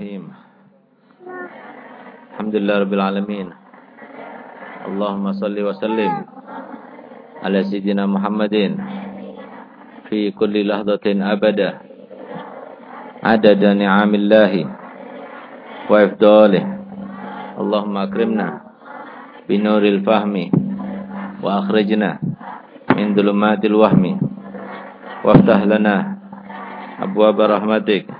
الرحيم. الحمد لله رب العالمين. اللهم صل وسلم على سيدنا محمد في كل لحظة أبدا. عدد نعم الله وإفضاله. اللهم أكرمنا بنور الفهم وأخرجنا من ظلمات الوهم. وافتح لنا أبواب رحمتك.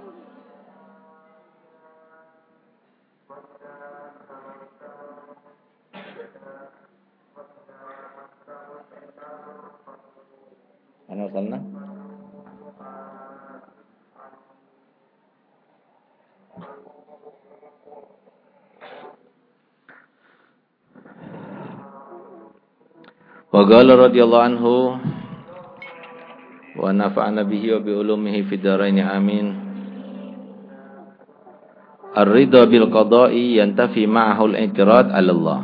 أنا وصلنا؟ وقال رضي الله عنه ونفعنا به وبعلومه في الدارين آمين. الرضا بالقضاء ينتفي معه الاعتراض على الله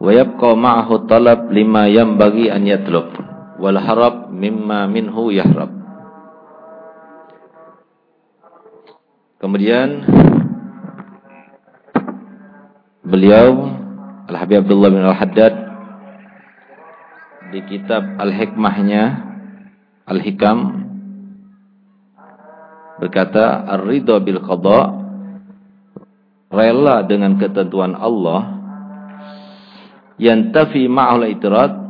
ويبقى معه الطلب لما ينبغي أن يطلب. wal harab mimma minhu yahrab. Kemudian beliau Al Habib Abdullah bin Al Haddad di kitab Al Hikmahnya Al Hikam berkata ar-ridha bil qada rela dengan ketentuan Allah yantafi ma'al itirad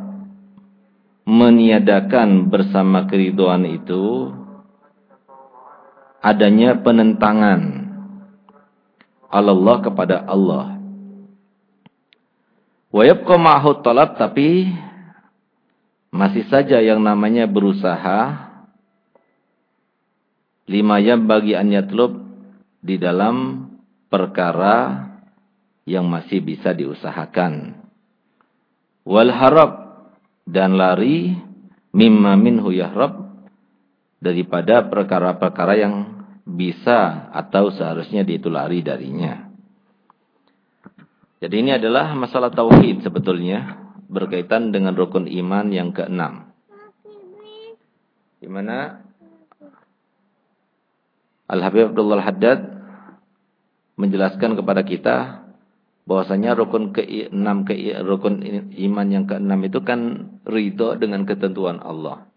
meniadakan bersama keriduan itu adanya penentangan Allah kepada Allah wa ma'ahu talab tapi masih saja yang namanya berusaha lima yang bagi an di dalam perkara yang masih bisa diusahakan. Wal harab dan lari mimma minhu yahrab daripada perkara-perkara yang bisa atau seharusnya dia itu lari darinya. Jadi ini adalah masalah tauhid sebetulnya berkaitan dengan rukun iman yang keenam. Di mana Al-Habib Abdullah Haddad menjelaskan kepada kita bahwasanya rukun keenam ke rukun iman yang keenam itu kan ridho dengan ketentuan Allah.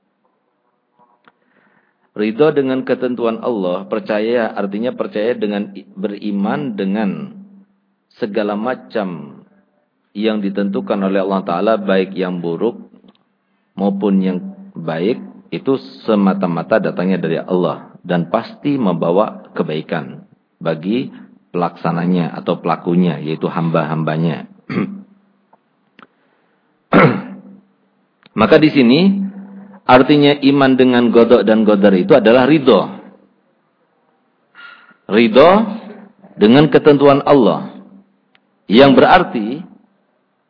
Ridho dengan ketentuan Allah, percaya artinya percaya dengan beriman dengan segala macam yang ditentukan oleh Allah Ta'ala baik yang buruk maupun yang baik itu semata-mata datangnya dari Allah dan pasti membawa kebaikan bagi pelaksananya atau pelakunya yaitu hamba-hambanya. Maka di sini artinya iman dengan godok dan godar itu adalah ridho. Ridho dengan ketentuan Allah. Yang berarti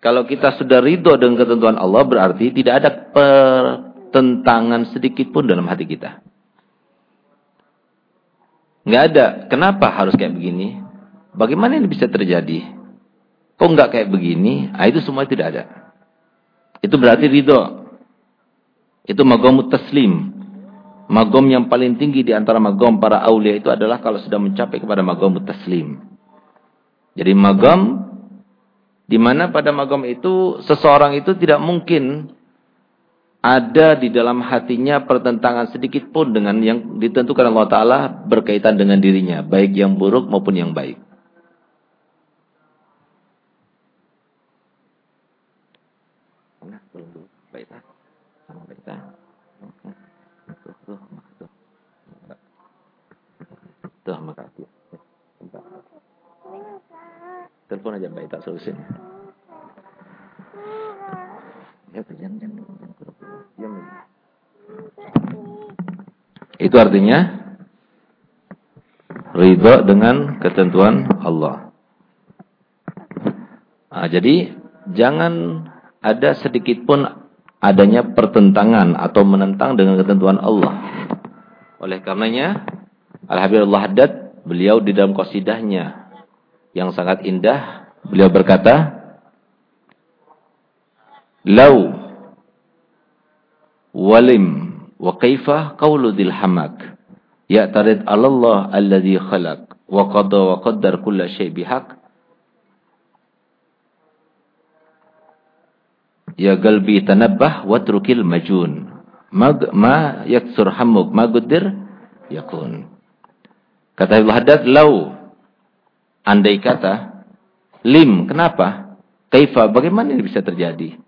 kalau kita sudah ridho dengan ketentuan Allah berarti tidak ada pertentangan sedikit pun dalam hati kita. Nggak ada. Kenapa harus kayak begini? Bagaimana ini bisa terjadi? Kok nggak kayak begini? Nah, itu semua tidak ada. Itu berarti ridho. Itu magom taslim. Magom yang paling tinggi di antara magom para aulia itu adalah kalau sudah mencapai kepada magom taslim. Jadi magom di mana pada magam itu seseorang itu tidak mungkin ada di dalam hatinya pertentangan sedikit pun dengan yang ditentukan Allah Ta'ala berkaitan dengan dirinya. Baik yang buruk maupun yang. Baik, Tuh sama ya, Telepon aja Mbak tak solusinya. Ya, Itu artinya ridho dengan ketentuan Allah. Nah, jadi jangan ada sedikit pun adanya pertentangan atau menentang dengan ketentuan Allah. Oleh karenanya Al-Habibullah Haddad beliau di dalam qasidahnya yang sangat indah beliau berkata Lau walim wa kaifa qawlu dhil hamak ya'tarid 'ala Allah alladhi khalaq wa qada wa qaddar kulla syai' bihaq. Ya galbi tanabbah watrukil majun. Ma, ma yaksur hamuk ma guddir yakun Kata Ibnu Haddad, lau andai kata lim, kenapa? Kaifa, bagaimana ini bisa terjadi?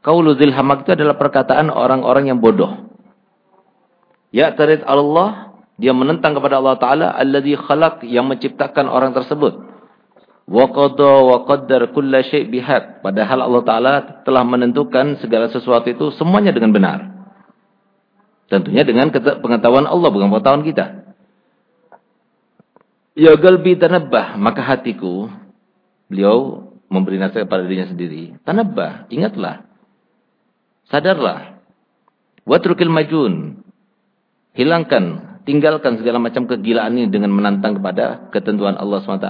Qaulu dzil hamak itu adalah perkataan orang-orang yang bodoh. Ya tarid Allah, dia menentang kepada Allah taala alladzi khalaq yang menciptakan orang tersebut. Wa qada wa qaddar kulla syai' bihaq. Padahal Allah taala telah menentukan segala sesuatu itu semuanya dengan benar. Tentunya dengan pengetahuan Allah bukan pengetahuan kita. Ya galbi tanabbah, maka hatiku, beliau memberi nasihat pada dirinya sendiri. Tanabbah, ingatlah. Sadarlah. Watrukil majun. Hilangkan, tinggalkan segala macam kegilaan ini dengan menantang kepada ketentuan Allah SWT.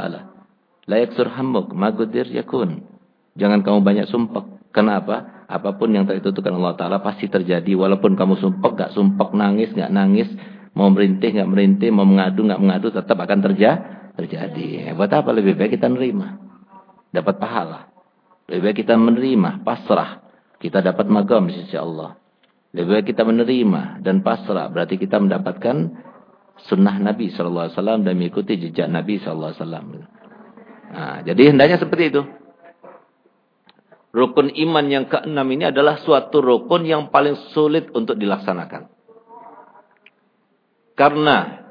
Layak surhamuk, magudir yakun. Jangan kamu banyak sumpah. Kenapa? Apa pun yang tertentukan Allah Ta'ala pasti terjadi. Walaupun kamu sumpah, gak sumpah, nangis, gak nangis Mau merintih nggak merintih, mau mengadu nggak mengadu, tetap akan terja terjadi. Buat apa lebih baik kita menerima, dapat pahala. Lebih baik kita menerima, pasrah. Kita dapat magam di sisi Allah. Lebih baik kita menerima dan pasrah. Berarti kita mendapatkan sunnah Nabi SAW dan mengikuti jejak Nabi SAW. Nah, jadi hendaknya seperti itu. Rukun iman yang keenam ini adalah suatu rukun yang paling sulit untuk dilaksanakan. Karena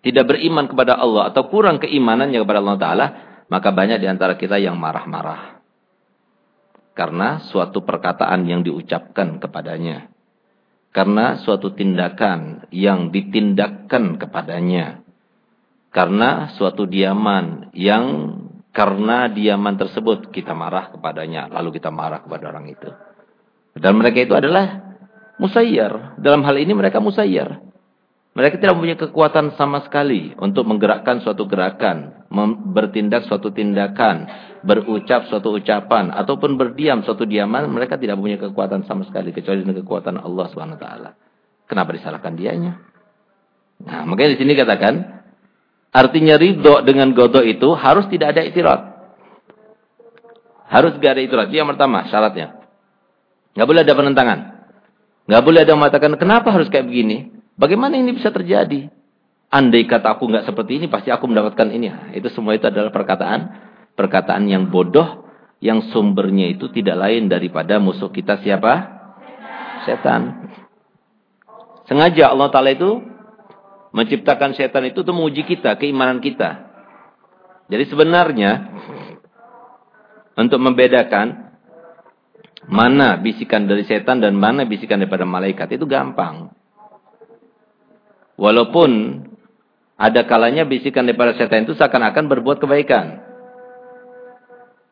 tidak beriman kepada Allah atau kurang keimanannya kepada Allah Ta'ala, maka banyak di antara kita yang marah-marah. Karena suatu perkataan yang diucapkan kepadanya. Karena suatu tindakan yang ditindakkan kepadanya. Karena suatu diaman yang karena diaman tersebut kita marah kepadanya. Lalu kita marah kepada orang itu. Dan mereka itu adalah musayyar. Dalam hal ini mereka musayyar. Mereka tidak mempunyai kekuatan sama sekali untuk menggerakkan suatu gerakan, bertindak suatu tindakan, berucap suatu ucapan, ataupun berdiam suatu diaman. Mereka tidak mempunyai kekuatan sama sekali kecuali dengan kekuatan Allah Swt. Kenapa disalahkan dianya? Nah, makanya di sini katakan, artinya ridho dengan godok itu harus tidak ada itirat. Harus tidak ada itirat. Yang pertama syaratnya. Nggak boleh ada penentangan. Nggak boleh ada mengatakan, kenapa harus kayak begini? Bagaimana ini bisa terjadi? Andai kata aku nggak seperti ini, pasti aku mendapatkan ini. Nah, itu semua itu adalah perkataan perkataan yang bodoh, yang sumbernya itu tidak lain daripada musuh kita siapa? Setan. Sengaja Allah Ta'ala itu menciptakan setan itu untuk menguji kita, keimanan kita. Jadi sebenarnya, untuk membedakan mana bisikan dari setan dan mana bisikan daripada malaikat, itu gampang. Walaupun ada kalanya bisikan daripada setan itu seakan-akan berbuat kebaikan.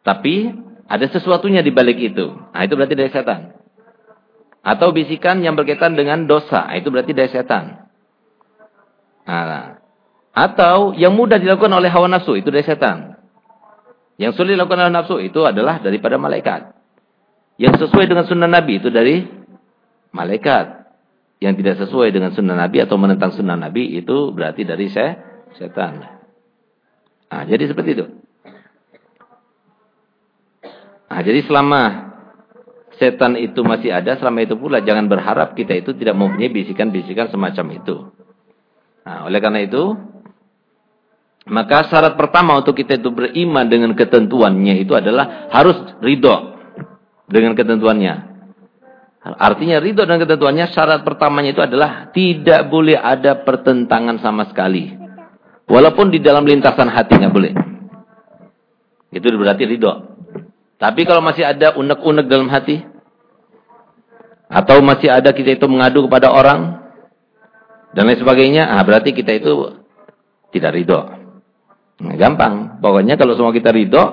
Tapi ada sesuatunya di balik itu. Nah, itu berarti dari setan. Atau bisikan yang berkaitan dengan dosa. Nah, itu berarti dari setan. Nah, atau yang mudah dilakukan oleh hawa nafsu. Itu dari setan. Yang sulit dilakukan oleh nafsu itu adalah daripada malaikat. Yang sesuai dengan sunnah Nabi itu dari malaikat yang tidak sesuai dengan sunnah Nabi atau menentang sunnah Nabi itu berarti dari saya setan. Nah, jadi seperti itu. Nah, jadi selama setan itu masih ada, selama itu pula jangan berharap kita itu tidak mempunyai bisikan-bisikan semacam itu. Nah, oleh karena itu, maka syarat pertama untuk kita itu beriman dengan ketentuannya itu adalah harus ridho dengan ketentuannya. Artinya ridho dan ketentuannya syarat pertamanya itu adalah tidak boleh ada pertentangan sama sekali. Walaupun di dalam lintasan hati nggak boleh. Itu berarti ridho. Tapi kalau masih ada unek-unek dalam hati, atau masih ada kita itu mengadu kepada orang, dan lain sebagainya, ah berarti kita itu tidak ridho. Nah, gampang. Pokoknya kalau semua kita ridho,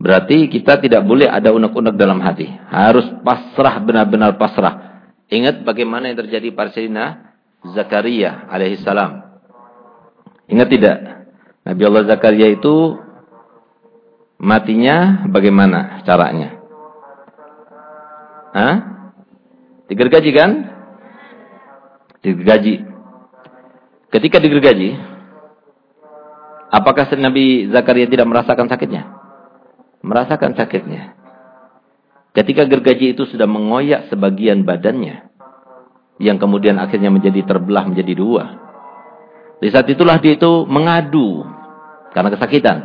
berarti kita tidak boleh ada unek-unek dalam hati. Harus pasrah, benar-benar pasrah. Ingat bagaimana yang terjadi pada Sayyidina Zakaria alaihissalam. Ingat tidak? Nabi Allah Zakaria itu Matinya bagaimana caranya? Hah? Digergaji kan? Digergaji. Ketika digergaji, apakah Nabi Zakaria tidak merasakan sakitnya? Merasakan sakitnya. Ketika gergaji itu sudah mengoyak sebagian badannya, yang kemudian akhirnya menjadi terbelah menjadi dua. Di saat itulah dia itu mengadu karena kesakitan.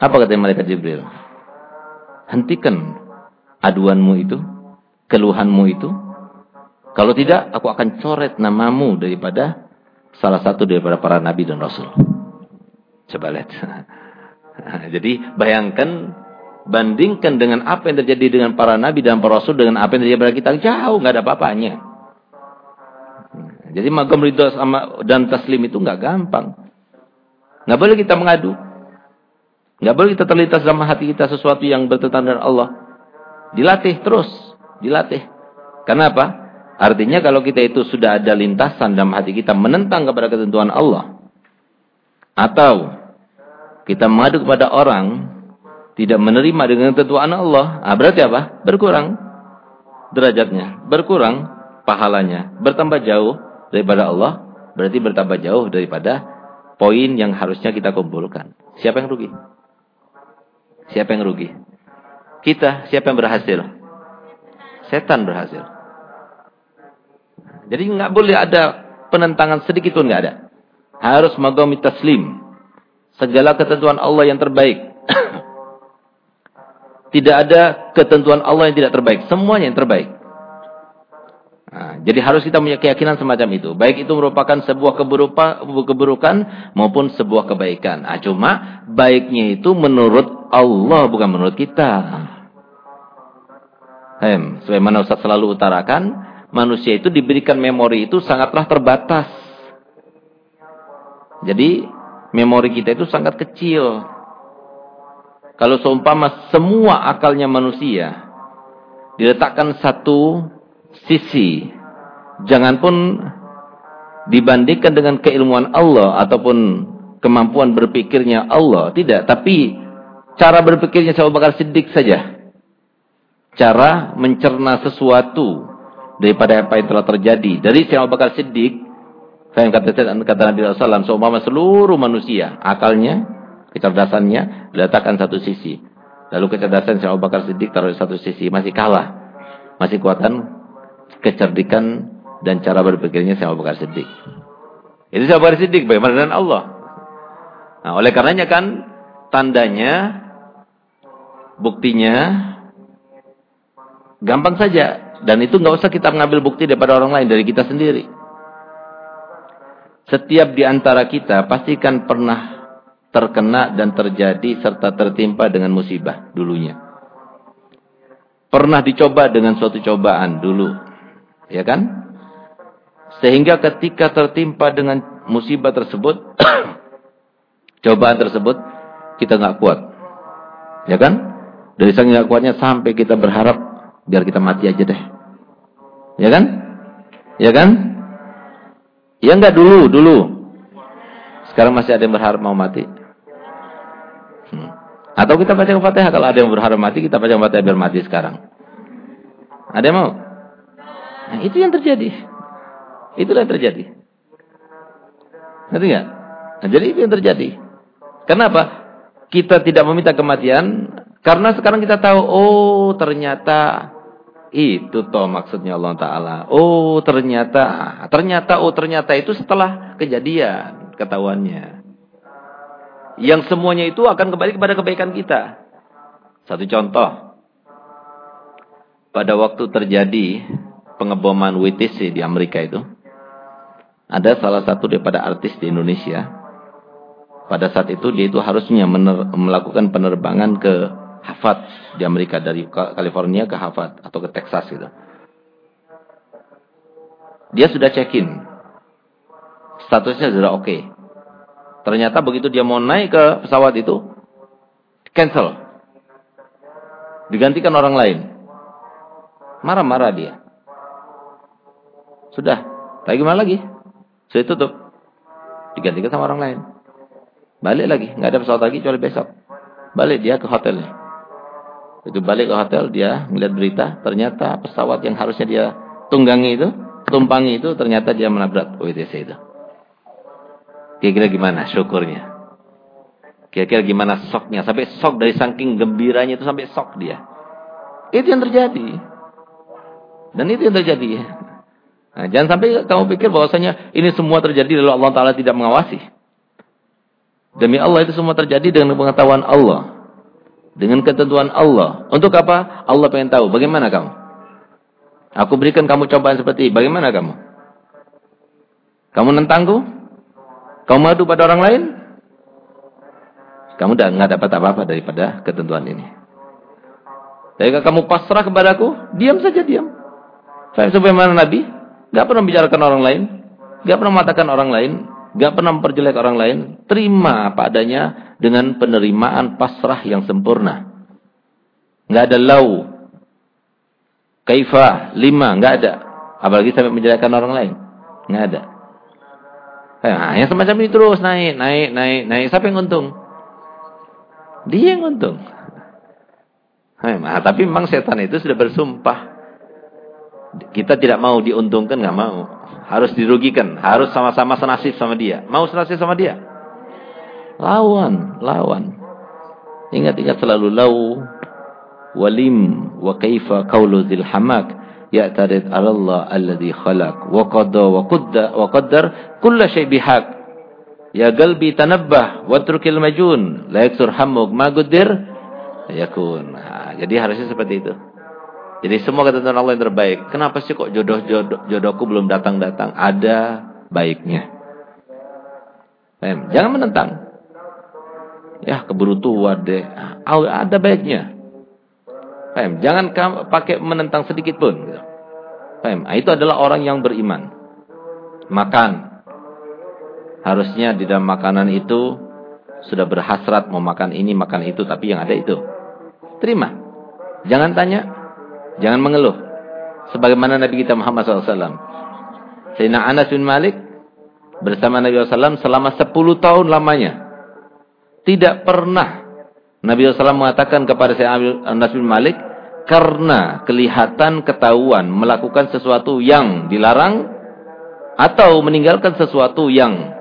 Apa kata malaikat Jibril? Hentikan aduanmu itu, keluhanmu itu. Kalau tidak, aku akan coret namamu daripada salah satu daripada para nabi dan rasul. Coba lihat. Jadi bayangkan, bandingkan dengan apa yang terjadi dengan para nabi dan para rasul dengan apa yang terjadi pada kita. Jauh, nggak ada apa-apanya. Jadi magam ridho sama dan taslim itu nggak gampang. Nggak boleh kita mengadu. Nggak boleh kita terlintas dalam hati kita sesuatu yang bertentangan dengan Allah. Dilatih terus, dilatih. Kenapa? Artinya kalau kita itu sudah ada lintasan dalam hati kita menentang kepada ketentuan Allah. Atau kita mengadu kepada orang tidak menerima dengan ketentuan Allah. Ah, berarti apa? Berkurang derajatnya, berkurang pahalanya, bertambah jauh daripada Allah. Berarti bertambah jauh daripada poin yang harusnya kita kumpulkan. Siapa yang rugi? Siapa yang rugi? Kita, siapa yang berhasil? Setan berhasil. Jadi nggak boleh ada penentangan sedikit pun nggak ada. Harus magami taslim. Segala ketentuan Allah yang terbaik. tidak ada ketentuan Allah yang tidak terbaik. Semuanya yang terbaik. Nah, jadi harus kita punya keyakinan semacam itu. Baik itu merupakan sebuah keburukan maupun sebuah kebaikan. Nah, cuma baiknya itu menurut Allah bukan menurut kita. Hem, sebagaimana Ustaz selalu utarakan, manusia itu diberikan memori itu sangatlah terbatas. Jadi memori kita itu sangat kecil. Kalau seumpama semua akalnya manusia diletakkan satu sisi. Jangan pun dibandingkan dengan keilmuan Allah ataupun kemampuan berpikirnya Allah. Tidak. Tapi cara berpikirnya Abu Bakar Siddiq saja. Cara mencerna sesuatu daripada apa yang telah terjadi. Dari Abu Bakar Siddiq, saya kata, kata Nabi SAW, seumpama seluruh manusia, akalnya, kecerdasannya, diletakkan satu sisi. Lalu kecerdasan Abu Bakar Siddiq taruh satu sisi, masih kalah. Masih kuatan kecerdikan dan cara berpikirnya Syekh Abu Bakar Siddiq. Itu Syekh Abu Bakar Siddiq bagaimana dengan Allah. Nah, oleh karenanya kan tandanya buktinya gampang saja dan itu nggak usah kita mengambil bukti daripada orang lain dari kita sendiri. Setiap di antara kita pastikan pernah terkena dan terjadi serta tertimpa dengan musibah dulunya. Pernah dicoba dengan suatu cobaan dulu ya kan? Sehingga ketika tertimpa dengan musibah tersebut, cobaan tersebut, kita nggak kuat, ya kan? Dari saking nggak kuatnya sampai kita berharap biar kita mati aja deh, ya kan? Ya kan? Ya enggak dulu, dulu. Sekarang masih ada yang berharap mau mati. Hmm. Atau kita baca Fatihah kalau ada yang berharap mati, kita baca Fatihah biar mati sekarang. Ada yang mau? Nah, itu yang terjadi. Itulah yang terjadi. Ngerti nggak? Nah, jadi itu yang terjadi. Kenapa? Kita tidak meminta kematian karena sekarang kita tahu, oh ternyata itu toh maksudnya Allah Taala. Oh ternyata, ternyata, oh ternyata itu setelah kejadian ketahuannya. Yang semuanya itu akan kembali kepada kebaikan kita. Satu contoh. Pada waktu terjadi pengeboman WTC di Amerika itu, ada salah satu daripada artis di Indonesia pada saat itu dia itu harusnya melakukan penerbangan ke Harvard di Amerika dari California ke Harvard atau ke Texas gitu. Dia sudah check-in. Statusnya sudah oke. Okay. Ternyata begitu dia mau naik ke pesawat itu cancel. Digantikan orang lain. Marah-marah dia. Sudah. Tapi gimana lagi? Sudah tutup. Digantikan sama orang lain. Balik lagi. nggak ada pesawat lagi kecuali besok. Balik dia ke hotelnya. Itu balik ke hotel dia melihat berita. Ternyata pesawat yang harusnya dia tunggangi itu. Tumpangi itu ternyata dia menabrak WTC itu. Kira-kira gimana syukurnya? Kira-kira gimana soknya? Sampai sok dari saking gembiranya itu sampai sok dia. Itu yang terjadi. Dan itu yang terjadi. Nah, jangan sampai kamu pikir bahwasanya ini semua terjadi lalu Allah Taala tidak mengawasi. Demi Allah itu semua terjadi dengan pengetahuan Allah. Dengan ketentuan Allah. Untuk apa? Allah pengen tahu. Bagaimana kamu? Aku berikan kamu cobaan seperti ini. Bagaimana kamu? Kamu nentangku? Kamu madu pada orang lain? Kamu udah nggak dapat apa-apa daripada ketentuan ini. Tapi kamu pasrah kepadaku, diam saja diam. Saya sebagaimana Nabi, nggak pernah bicarakan orang lain, nggak pernah mengatakan orang lain, nggak pernah memperjelek orang lain. Terima apa adanya dengan penerimaan pasrah yang sempurna. Nggak ada lau, kaifah, lima, nggak ada. Apalagi sampai menjelekkan orang lain, nggak ada. Nah, yang semacam ini terus naik, naik, naik, naik. Siapa yang untung? Dia yang untung. Nah, tapi memang setan itu sudah bersumpah. Kita tidak mau diuntungkan, nggak mau. Harus dirugikan, harus sama-sama senasib sama dia. Mau senasib sama dia? Lawan, lawan. Ingat-ingat selalu lau walim wa kaifa qawlu dzil hamak ya'tarid 'ala Allah alladhi khalaq wa qadda wa qadda wa qaddar kull syai' bihaq Ya galbi tanabbah watrukil majun la yaksur hammuk ma gudir yakun. Nah, jadi harusnya seperti itu. Jadi semua ketentuan Allah yang terbaik. Kenapa sih kok jodoh jodoh jodohku belum datang-datang? Ada baiknya. Jangan menentang. Ya keburu tua deh. Ada baiknya. Jangan pakai menentang sedikit pun. Em, nah, itu adalah orang yang beriman. Makan, Harusnya di dalam makanan itu sudah berhasrat mau makan ini, makan itu, tapi yang ada itu. Terima. Jangan tanya, jangan mengeluh. Sebagaimana Nabi kita Muhammad SAW. Sayyidina Anas bin Malik bersama Nabi SAW selama 10 tahun lamanya. Tidak pernah Nabi SAW mengatakan kepada Sayyidina Anas bin Malik, karena kelihatan ketahuan melakukan sesuatu yang dilarang, atau meninggalkan sesuatu yang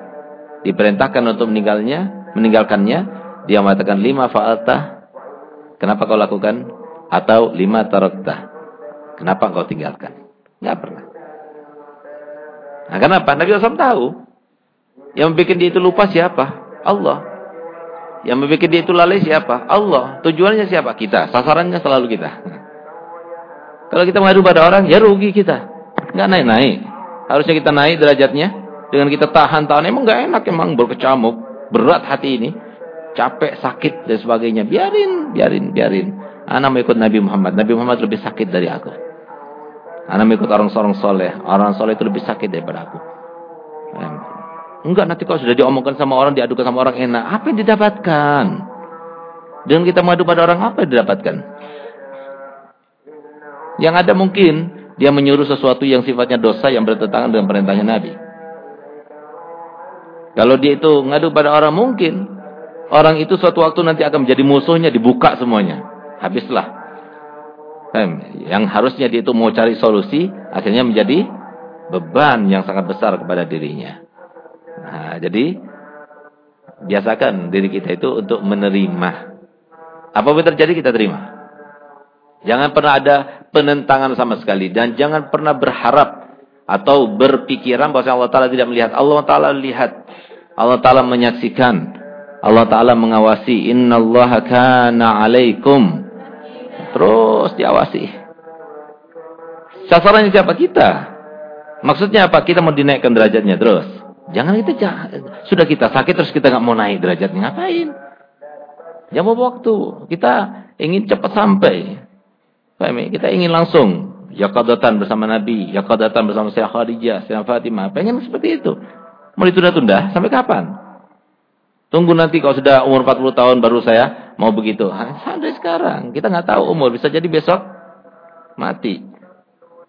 diperintahkan untuk meninggalnya, meninggalkannya, dia mengatakan lima fa'alta. Kenapa kau lakukan? Atau lima tarakta. Kenapa kau tinggalkan? Enggak pernah. Nah, kenapa? Nabi SAW tahu. Yang membuat dia itu lupa siapa? Allah. Yang membuat dia itu lalai siapa? Allah. Tujuannya siapa? Kita. Sasarannya selalu kita. Kalau kita mengadu pada orang, ya rugi kita. Enggak naik-naik. Harusnya kita naik derajatnya dengan kita tahan-tahan emang nggak enak emang berkecamuk berat hati ini capek sakit dan sebagainya biarin biarin biarin anak mau ikut Nabi Muhammad Nabi Muhammad lebih sakit dari aku anak mau ikut orang-orang soleh orang soleh itu lebih sakit daripada aku enggak nanti kalau sudah diomongkan sama orang diadukan sama orang enak apa yang didapatkan dengan kita mengadu pada orang apa yang didapatkan yang ada mungkin dia menyuruh sesuatu yang sifatnya dosa yang bertentangan dengan perintahnya Nabi kalau dia itu ngadu pada orang mungkin. Orang itu suatu waktu nanti akan menjadi musuhnya. Dibuka semuanya. Habislah. Yang harusnya dia itu mau cari solusi. Akhirnya menjadi beban yang sangat besar kepada dirinya. Nah, jadi biasakan diri kita itu untuk menerima. Apa pun terjadi kita terima. Jangan pernah ada penentangan sama sekali. Dan jangan pernah berharap atau berpikiran bahwa Allah Ta'ala tidak melihat. Allah Ta'ala lihat. Allah Ta'ala menyaksikan. Allah Ta'ala mengawasi. Inna Allah kana alaikum. Terus diawasi. Sasarannya siapa? Kita. Maksudnya apa? Kita mau dinaikkan derajatnya terus. Jangan kita sudah kita sakit terus kita nggak mau naik derajatnya ngapain? Jangan mau waktu. Kita ingin cepat sampai. Paham ya? Kita ingin langsung yaqadatan bersama Nabi, yaqadatan bersama Sayyidah Khadijah, Sayyidah Fatimah. Pengen seperti itu. Mau ditunda-tunda sampai kapan? Tunggu nanti kalau sudah umur 40 tahun baru saya mau begitu. Sampai sekarang. Kita nggak tahu umur. Bisa jadi besok mati.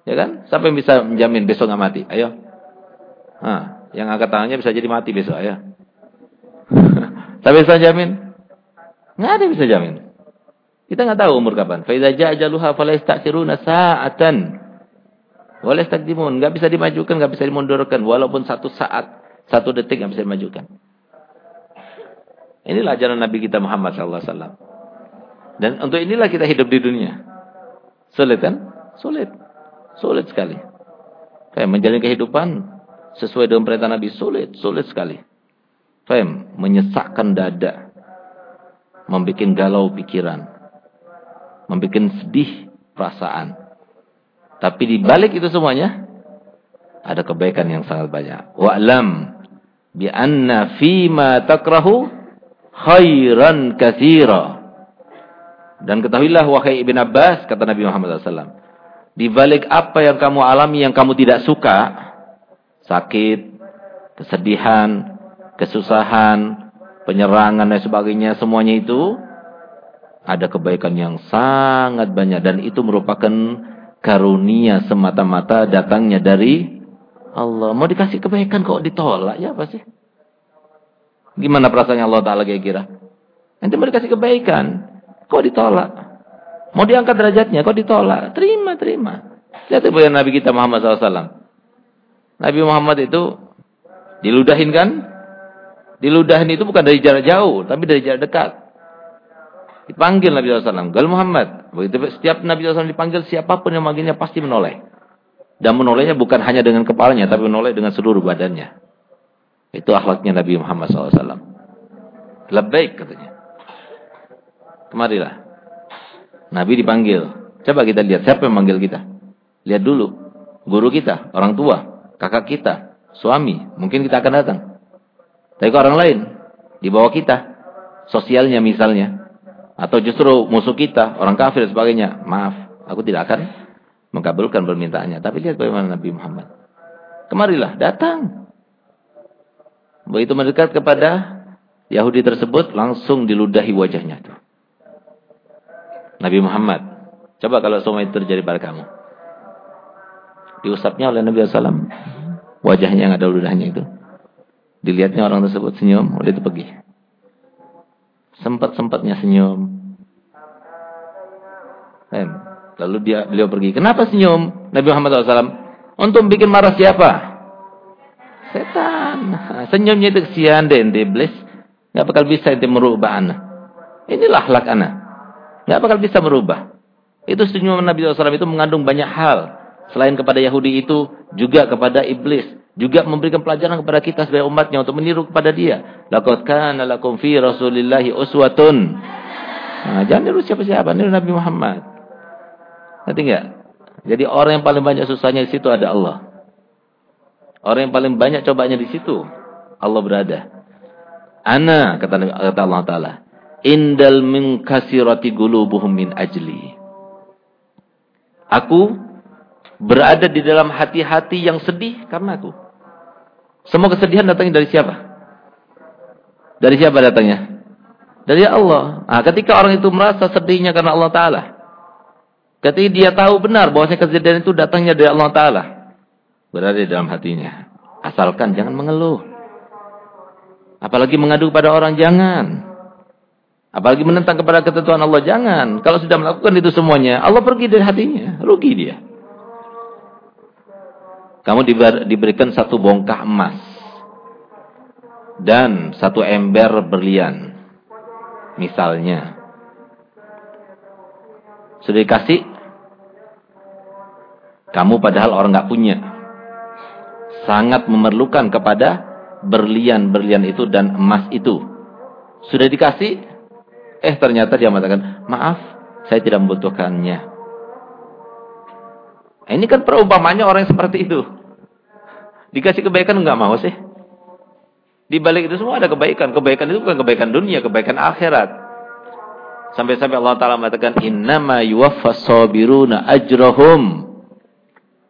Ya kan? Siapa yang bisa menjamin besok nggak mati? Ayo. Nah, yang angkat tangannya bisa jadi mati besok ya. Tapi bisa jamin? Nggak ada bisa jamin. Kita nggak tahu umur kapan. Fa idza ja'a ajaluha fala yasta'khiruna sa'atan. Wa la yastaqdimun. Enggak bisa dimajukan, enggak bisa dimundurkan walaupun satu saat, satu detik enggak bisa dimajukan. Inilah ajaran Nabi kita Muhammad sallallahu alaihi wasallam. Dan untuk inilah kita hidup di dunia. Sulit kan? Sulit. Sulit sekali. Kayak menjalani kehidupan sesuai dengan perintah Nabi sulit, sulit sekali. Faham? Menyesakkan dada. Membuat galau pikiran. Membuat sedih perasaan. Tapi di balik itu semuanya ada kebaikan yang sangat banyak. Wa'lam bi anna fima takrahu khairan katsira. Dan ketahuilah wahai Ibn Abbas kata Nabi Muhammad SAW. Di balik apa yang kamu alami yang kamu tidak suka, sakit, kesedihan, kesusahan, penyerangan dan sebagainya, semuanya itu ada kebaikan yang sangat banyak dan itu merupakan karunia semata-mata datangnya dari Allah. Mau dikasih kebaikan kok ditolak ya apa sih? Gimana perasaannya Allah Ta'ala kira-kira? Nanti mau dikasih kebaikan. Kok ditolak? Mau diangkat derajatnya, kok ditolak? Terima, terima. Lihat ibu Nabi kita Muhammad SAW. Nabi Muhammad itu diludahin kan? Diludahin itu bukan dari jarak jauh, tapi dari jarak dekat. Dipanggil Nabi SAW. Gal Muhammad. Begitu setiap Nabi SAW dipanggil, siapa pun yang manggilnya pasti menoleh. Dan menolehnya bukan hanya dengan kepalanya, tapi menoleh dengan seluruh badannya. Itu akhlaknya Nabi Muhammad SAW. Lebih katanya. Kemarilah. Nabi dipanggil. Coba kita lihat siapa yang manggil kita. Lihat dulu. Guru kita, orang tua, kakak kita, suami. Mungkin kita akan datang. Tapi orang lain. Di bawah kita. Sosialnya misalnya. Atau justru musuh kita, orang kafir dan sebagainya. Maaf, aku tidak akan mengabulkan permintaannya. Tapi lihat bagaimana Nabi Muhammad. Kemarilah, datang. Begitu mendekat kepada Yahudi tersebut, langsung diludahi wajahnya itu. Nabi Muhammad. Coba kalau semua itu terjadi pada kamu. Diusapnya oleh Nabi SAW. Wajahnya yang ada ludahnya itu. Dilihatnya orang tersebut senyum, udah itu pergi. Sempat-sempatnya senyum. Lalu dia beliau pergi. Kenapa senyum? Nabi Muhammad SAW. Untuk bikin marah siapa? Setan. Senyumnya itu kesian deh ente iblis. Enggak bakal bisa ente merubah ana. Inilah akhlak ana. Enggak bakal bisa merubah. Itu senyum Nabi SAW itu mengandung banyak hal. Selain kepada Yahudi itu, juga kepada iblis. Juga memberikan pelajaran kepada kita sebagai umatnya untuk meniru kepada dia. Laqad kana lakum fi Rasulillahi uswatun. Nah, jangan niru siapa-siapa, niru Nabi Muhammad. Nanti enggak? Jadi orang yang paling banyak susahnya di situ ada Allah. Orang yang paling banyak cobanya di situ Allah berada. Ana kata kata Allah taala, indal min kasirati gulubuhum min ajli. Aku berada di dalam hati-hati yang sedih karena aku. Semua kesedihan datangnya dari siapa? Dari siapa datangnya? Dari Allah. Nah, ketika orang itu merasa sedihnya karena Allah Ta'ala. Ketika dia tahu benar bahwa kesedihan itu datangnya dari Allah Ta'ala berada dalam hatinya. Asalkan jangan mengeluh. Apalagi mengadu kepada orang jangan. Apalagi menentang kepada ketentuan Allah jangan. Kalau sudah melakukan itu semuanya, Allah pergi dari hatinya, rugi dia. Kamu diberikan satu bongkah emas dan satu ember berlian. Misalnya. Sudah dikasih kamu padahal orang nggak punya sangat memerlukan kepada berlian-berlian itu dan emas itu. Sudah dikasih? Eh ternyata dia mengatakan, maaf, saya tidak membutuhkannya. Ini kan perumpamannya orang yang seperti itu. Dikasih kebaikan enggak mau sih. Di balik itu semua ada kebaikan. Kebaikan itu bukan kebaikan dunia, kebaikan akhirat. Sampai-sampai Allah Ta'ala mengatakan, Innama yuwaffas sabiruna ajrahum.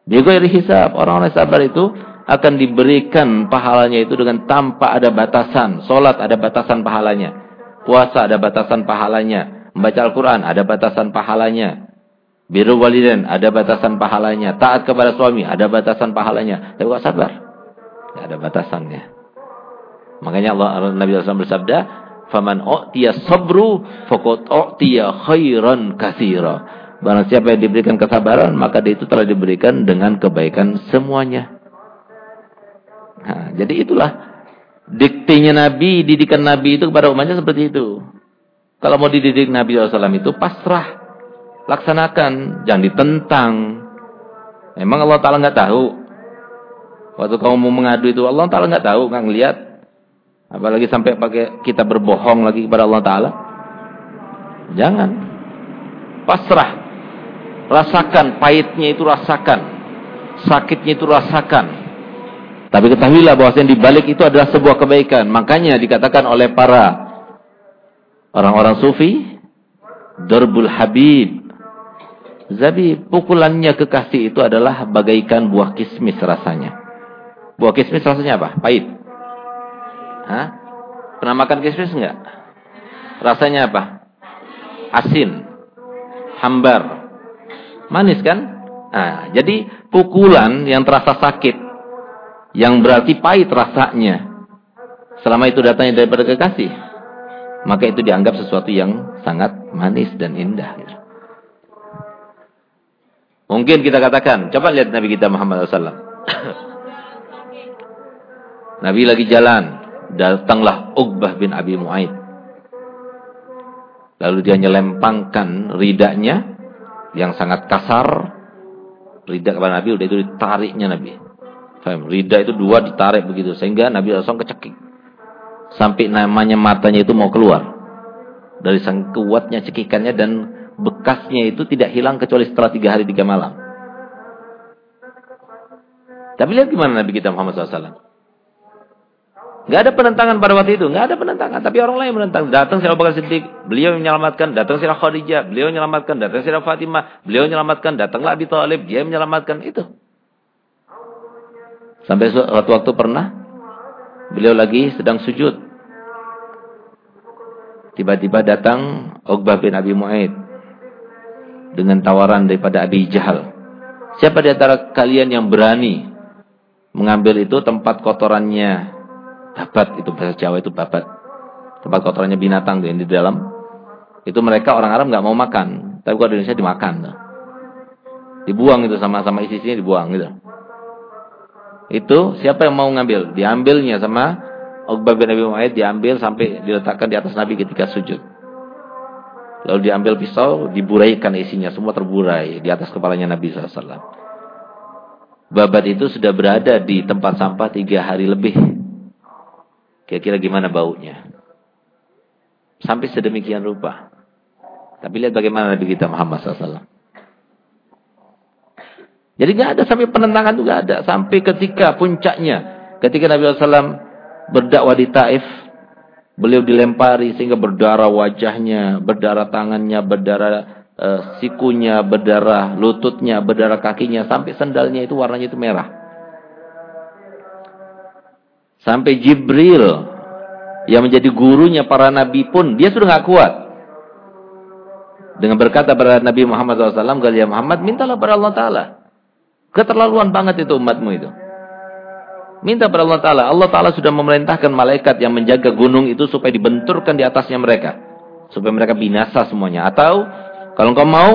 Bighairi hisab. Orang-orang sabar itu akan diberikan pahalanya itu dengan tanpa ada batasan. Solat ada batasan pahalanya. Puasa ada batasan pahalanya. Membaca Al-Quran ada batasan pahalanya. Biru waliden ada batasan pahalanya. Taat kepada suami ada batasan pahalanya. Tapi kok sabar? Tidak ada batasannya. Makanya Allah Nabi SAW bersabda, "Faman u'tiya sabru faqad u'tiya khairan katsira." Barang siapa yang diberikan kesabaran, maka dia itu telah diberikan dengan kebaikan semuanya. Nah, jadi itulah diktinya Nabi, didikan Nabi itu kepada umatnya seperti itu. Kalau mau dididik Nabi SAW itu pasrah. Laksanakan, jangan ditentang. Emang Allah Ta'ala nggak tahu? Waktu kamu mau mengadu itu Allah Ta'ala nggak tahu, nggak ngelihat. Apalagi sampai pakai kita berbohong lagi kepada Allah Ta'ala. Jangan. Pasrah. Rasakan. Pahitnya itu rasakan. Sakitnya itu rasakan. Tapi ketahuilah bahwa yang dibalik itu adalah sebuah kebaikan. Makanya dikatakan oleh para orang-orang sufi. Darbul Habib. Zabib. Pukulannya kekasih itu adalah bagaikan buah kismis rasanya. Buah kismis rasanya apa? Pahit. Hah? Pernah makan kismis enggak? Rasanya apa? Asin. Hambar. Manis kan? Nah, jadi pukulan yang terasa sakit. Yang berarti pahit rasanya. Selama itu datangnya daripada kekasih. Maka itu dianggap sesuatu yang sangat manis dan indah. Mungkin kita katakan, coba lihat Nabi kita Muhammad SAW. Nabi lagi jalan, datanglah Uqbah bin Abi Mu'aid. Lalu dia nyelempangkan ridanya yang sangat kasar. Rida kepada Nabi, udah itu ditariknya Nabi. Rida itu dua ditarik begitu. Sehingga Nabi langsung kecekik. Sampai namanya matanya itu mau keluar. Dari sang kuatnya cekikannya dan bekasnya itu tidak hilang kecuali setelah tiga hari tiga malam. Tapi lihat gimana Nabi kita Muhammad SAW. Gak ada penentangan pada waktu itu, gak ada penentangan. Tapi orang lain menentang. Datang Abu Bakar Siddiq, beliau menyelamatkan. Datang si Khadijah, beliau menyelamatkan. Datang si Fatimah, beliau menyelamatkan. Datanglah Abi Thalib, dia menyelamatkan. Itu. Sampai suatu waktu pernah, beliau lagi sedang sujud. Tiba-tiba datang Uqbah bin Abi Mu'aid. Dengan tawaran daripada Abi Jahal. Siapa di antara kalian yang berani mengambil itu tempat kotorannya babat itu bahasa Jawa itu babat tempat kotorannya binatang yang di dalam itu mereka orang Arab nggak mau makan tapi kalau di Indonesia dimakan dibuang itu sama-sama isi-isinya dibuang gitu itu siapa yang mau ngambil diambilnya sama Uqbah bin Abi Mu'ayyid diambil sampai diletakkan di atas Nabi ketika sujud lalu diambil pisau diburaikan isinya semua terburai di atas kepalanya Nabi SAW Babat itu sudah berada di tempat sampah tiga hari lebih Kira-kira gimana baunya? Sampai sedemikian rupa. Tapi lihat bagaimana Nabi kita Muhammad SAW. Jadi nggak ada sampai penentangan nggak ada. Sampai ketika puncaknya. Ketika Nabi SAW berdakwah di Taif. Beliau dilempari sehingga berdarah wajahnya, berdarah tangannya, berdarah uh, sikunya, berdarah lututnya, berdarah kakinya. Sampai sendalnya itu warnanya itu merah. Sampai Jibril yang menjadi gurunya para nabi pun dia sudah nggak kuat. Dengan berkata kepada Nabi Muhammad SAW, Galia Muhammad, mintalah pada Allah Ta'ala. Keterlaluan banget itu umatmu itu. Minta pada Allah Ta'ala. Allah Ta'ala sudah memerintahkan malaikat yang menjaga gunung itu supaya dibenturkan di atasnya mereka. Supaya mereka binasa semuanya. Atau, kalau engkau mau,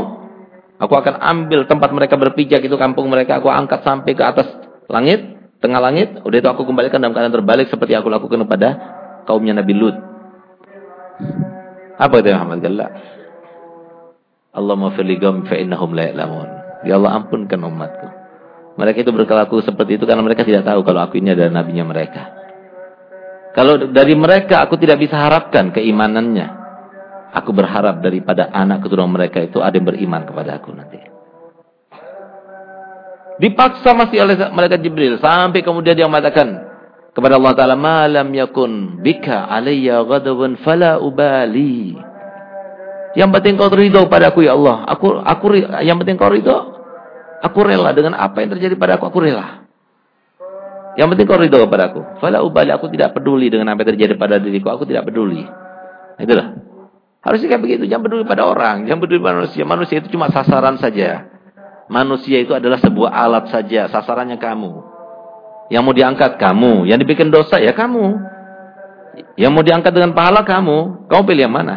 aku akan ambil tempat mereka berpijak itu kampung mereka. Aku angkat sampai ke atas langit tengah langit, udah itu aku kembalikan dalam keadaan terbalik seperti aku lakukan kepada kaumnya Nabi Lut. Apa itu Muhammad Galla? Allah maafirli gam fa innahum la. Ya Allah ampunkan umatku. Mereka itu berkelaku seperti itu karena mereka tidak tahu kalau aku ini adalah nabinya mereka. Kalau dari mereka aku tidak bisa harapkan keimanannya. Aku berharap daripada anak keturunan mereka itu ada yang beriman kepada aku nanti. Dipaksa masih oleh malaikat Jibril sampai kemudian dia mengatakan, kepada Allah Ta'ala, Ma lam yakun bika alaiya ghadabun fala ubali. Yang penting kau ridho padaku ya Allah. Aku aku yang penting kau ridho. Aku rela dengan apa yang terjadi padaku, aku rela. Yang penting kau ridho kepadaku. Fala ubali, aku tidak peduli dengan apa yang terjadi pada diriku, aku tidak peduli. Itulah. Harusnya kayak begitu, jangan peduli pada orang, jangan peduli pada manusia. Manusia itu cuma sasaran saja. Manusia itu adalah sebuah alat saja, sasarannya kamu. Yang mau diangkat kamu, yang dibikin dosa ya kamu. Yang mau diangkat dengan pahala kamu, kamu pilih yang mana?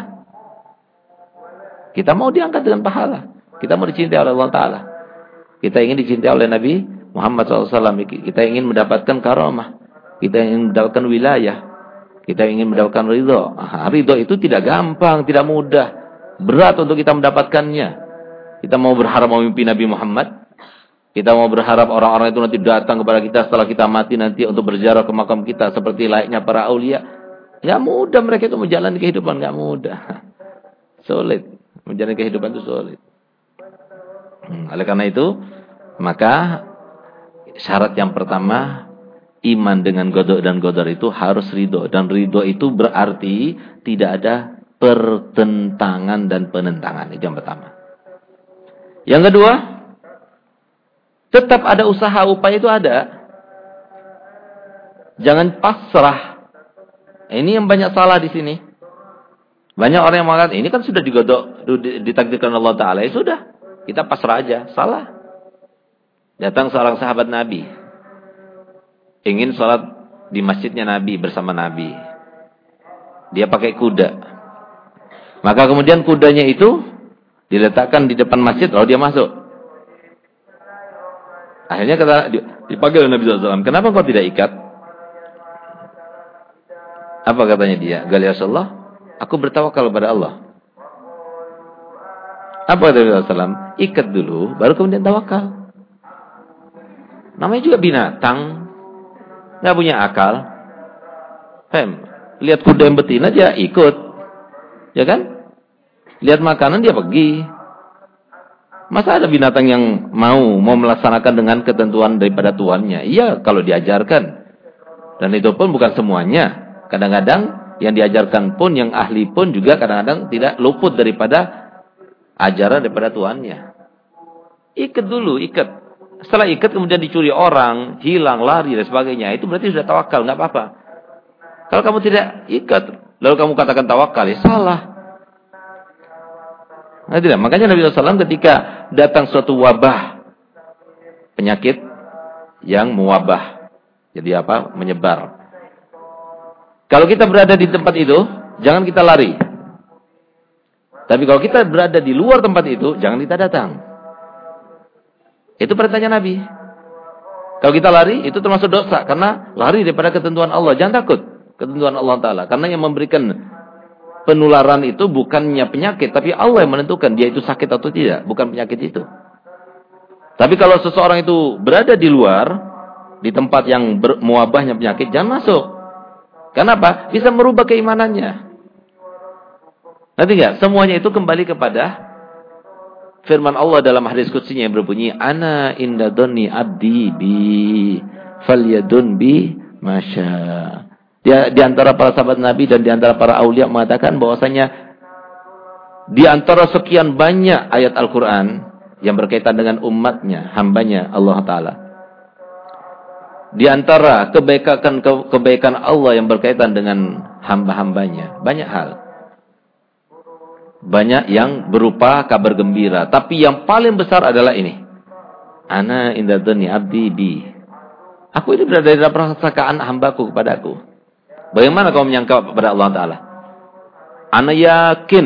Kita mau diangkat dengan pahala. Kita mau dicintai oleh Allah Ta'ala. Kita ingin dicintai oleh Nabi Muhammad SAW. Kita ingin mendapatkan karamah. Kita ingin mendapatkan wilayah. Kita ingin mendapatkan ridho. ridho itu tidak gampang, tidak mudah. Berat untuk kita mendapatkannya. Kita mau berharap memimpin Nabi Muhammad. Kita mau berharap orang-orang itu nanti datang kepada kita setelah kita mati nanti untuk berziarah ke makam kita seperti layaknya para aulia. Gak mudah mereka itu menjalani kehidupan, gak mudah. Sulit. Menjalani kehidupan itu sulit. Hmm, oleh karena itu, maka syarat yang pertama iman dengan godok dan godar itu harus ridho. Dan ridho itu berarti tidak ada pertentangan dan penentangan. Itu yang pertama. Yang kedua tetap ada usaha upaya itu ada. Jangan pasrah. Ini yang banyak salah di sini. Banyak orang yang mengatakan ini kan sudah digodok ditakdirkan Allah Taala. Ya sudah kita pasrah aja salah Datang seorang sahabat Nabi. Ingin sholat di masjidnya Nabi bersama Nabi. Dia pakai kuda. Maka kemudian kudanya itu diletakkan di depan masjid, lalu dia masuk. Akhirnya kata dipanggil Nabi SAW, kenapa kau tidak ikat? Apa katanya dia? Gali Rasulullah, aku bertawakal kepada Allah. Apa kata Nabi SAW? Ikat dulu, baru kemudian tawakal. Namanya juga binatang. Nggak punya akal. Hem, lihat kuda yang betina dia ikut. Ya kan? Lihat makanan dia pergi. Masa ada binatang yang mau mau melaksanakan dengan ketentuan daripada tuannya? Iya, kalau diajarkan. Dan itu pun bukan semuanya. Kadang-kadang yang diajarkan pun, yang ahli pun juga kadang-kadang tidak luput daripada ajaran daripada tuannya. Ikat dulu, ikat. Setelah ikat kemudian dicuri orang, hilang, lari dan sebagainya. Itu berarti sudah tawakal, nggak apa-apa. Kalau kamu tidak ikat, lalu kamu katakan tawakal, ya salah. Nah, tidak. Makanya Nabi SAW ketika datang suatu wabah penyakit yang mewabah. Jadi apa? Menyebar. Kalau kita berada di tempat itu, jangan kita lari. Tapi kalau kita berada di luar tempat itu, jangan kita datang. Itu perintahnya Nabi. Kalau kita lari, itu termasuk dosa. Karena lari daripada ketentuan Allah. Jangan takut. Ketentuan Allah Ta'ala. Karena yang memberikan penularan itu bukannya penyakit. Tapi Allah yang menentukan dia itu sakit atau tidak. Bukan penyakit itu. Tapi kalau seseorang itu berada di luar, di tempat yang muabahnya penyakit, jangan masuk. Kenapa? Bisa merubah keimanannya. Nanti enggak? Semuanya itu kembali kepada firman Allah dalam hadis kutsinya yang berbunyi ana inda dhanni abdi bi falyadun bi masya dia di antara para sahabat Nabi dan di antara para aulia mengatakan bahwasanya di antara sekian banyak ayat Al-Qur'an yang berkaitan dengan umatnya, hambanya Allah taala. Di antara kebaikan kebaikan Allah yang berkaitan dengan hamba-hambanya, banyak hal banyak yang berupa kabar gembira. Tapi yang paling besar adalah ini. Ana indadani abdi bi. Aku ini berada dalam perasaan hambaku kepadaku. Bagaimana kau menyangka kepada Allah Ta'ala? Ana yakin,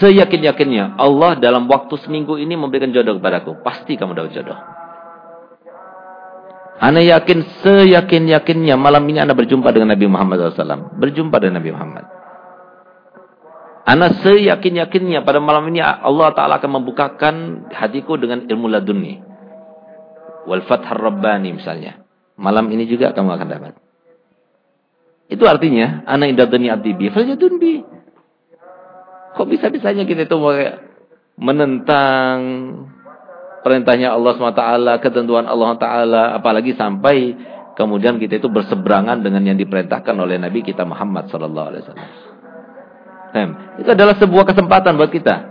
seyakin-yakinnya Allah dalam waktu seminggu ini memberikan jodoh kepadaku. Pasti kamu dapat jodoh. Ana yakin, seyakin-yakinnya malam ini Anda berjumpa dengan Nabi Muhammad SAW. Berjumpa dengan Nabi Muhammad. Ana seyakin-yakinnya pada malam ini Allah Ta'ala akan membukakan hatiku dengan ilmu ladunni. Wal fathar rabbani misalnya. Malam ini juga kamu akan dapat. Itu artinya, ana indadani abdi bi, faljadun bi. Kok bisa-bisanya kita itu menentang perintahnya Allah SWT, ketentuan Allah Ta'ala, apalagi sampai kemudian kita itu berseberangan dengan yang diperintahkan oleh Nabi kita Muhammad sallallahu alaihi wasallam. Itu adalah sebuah kesempatan buat kita.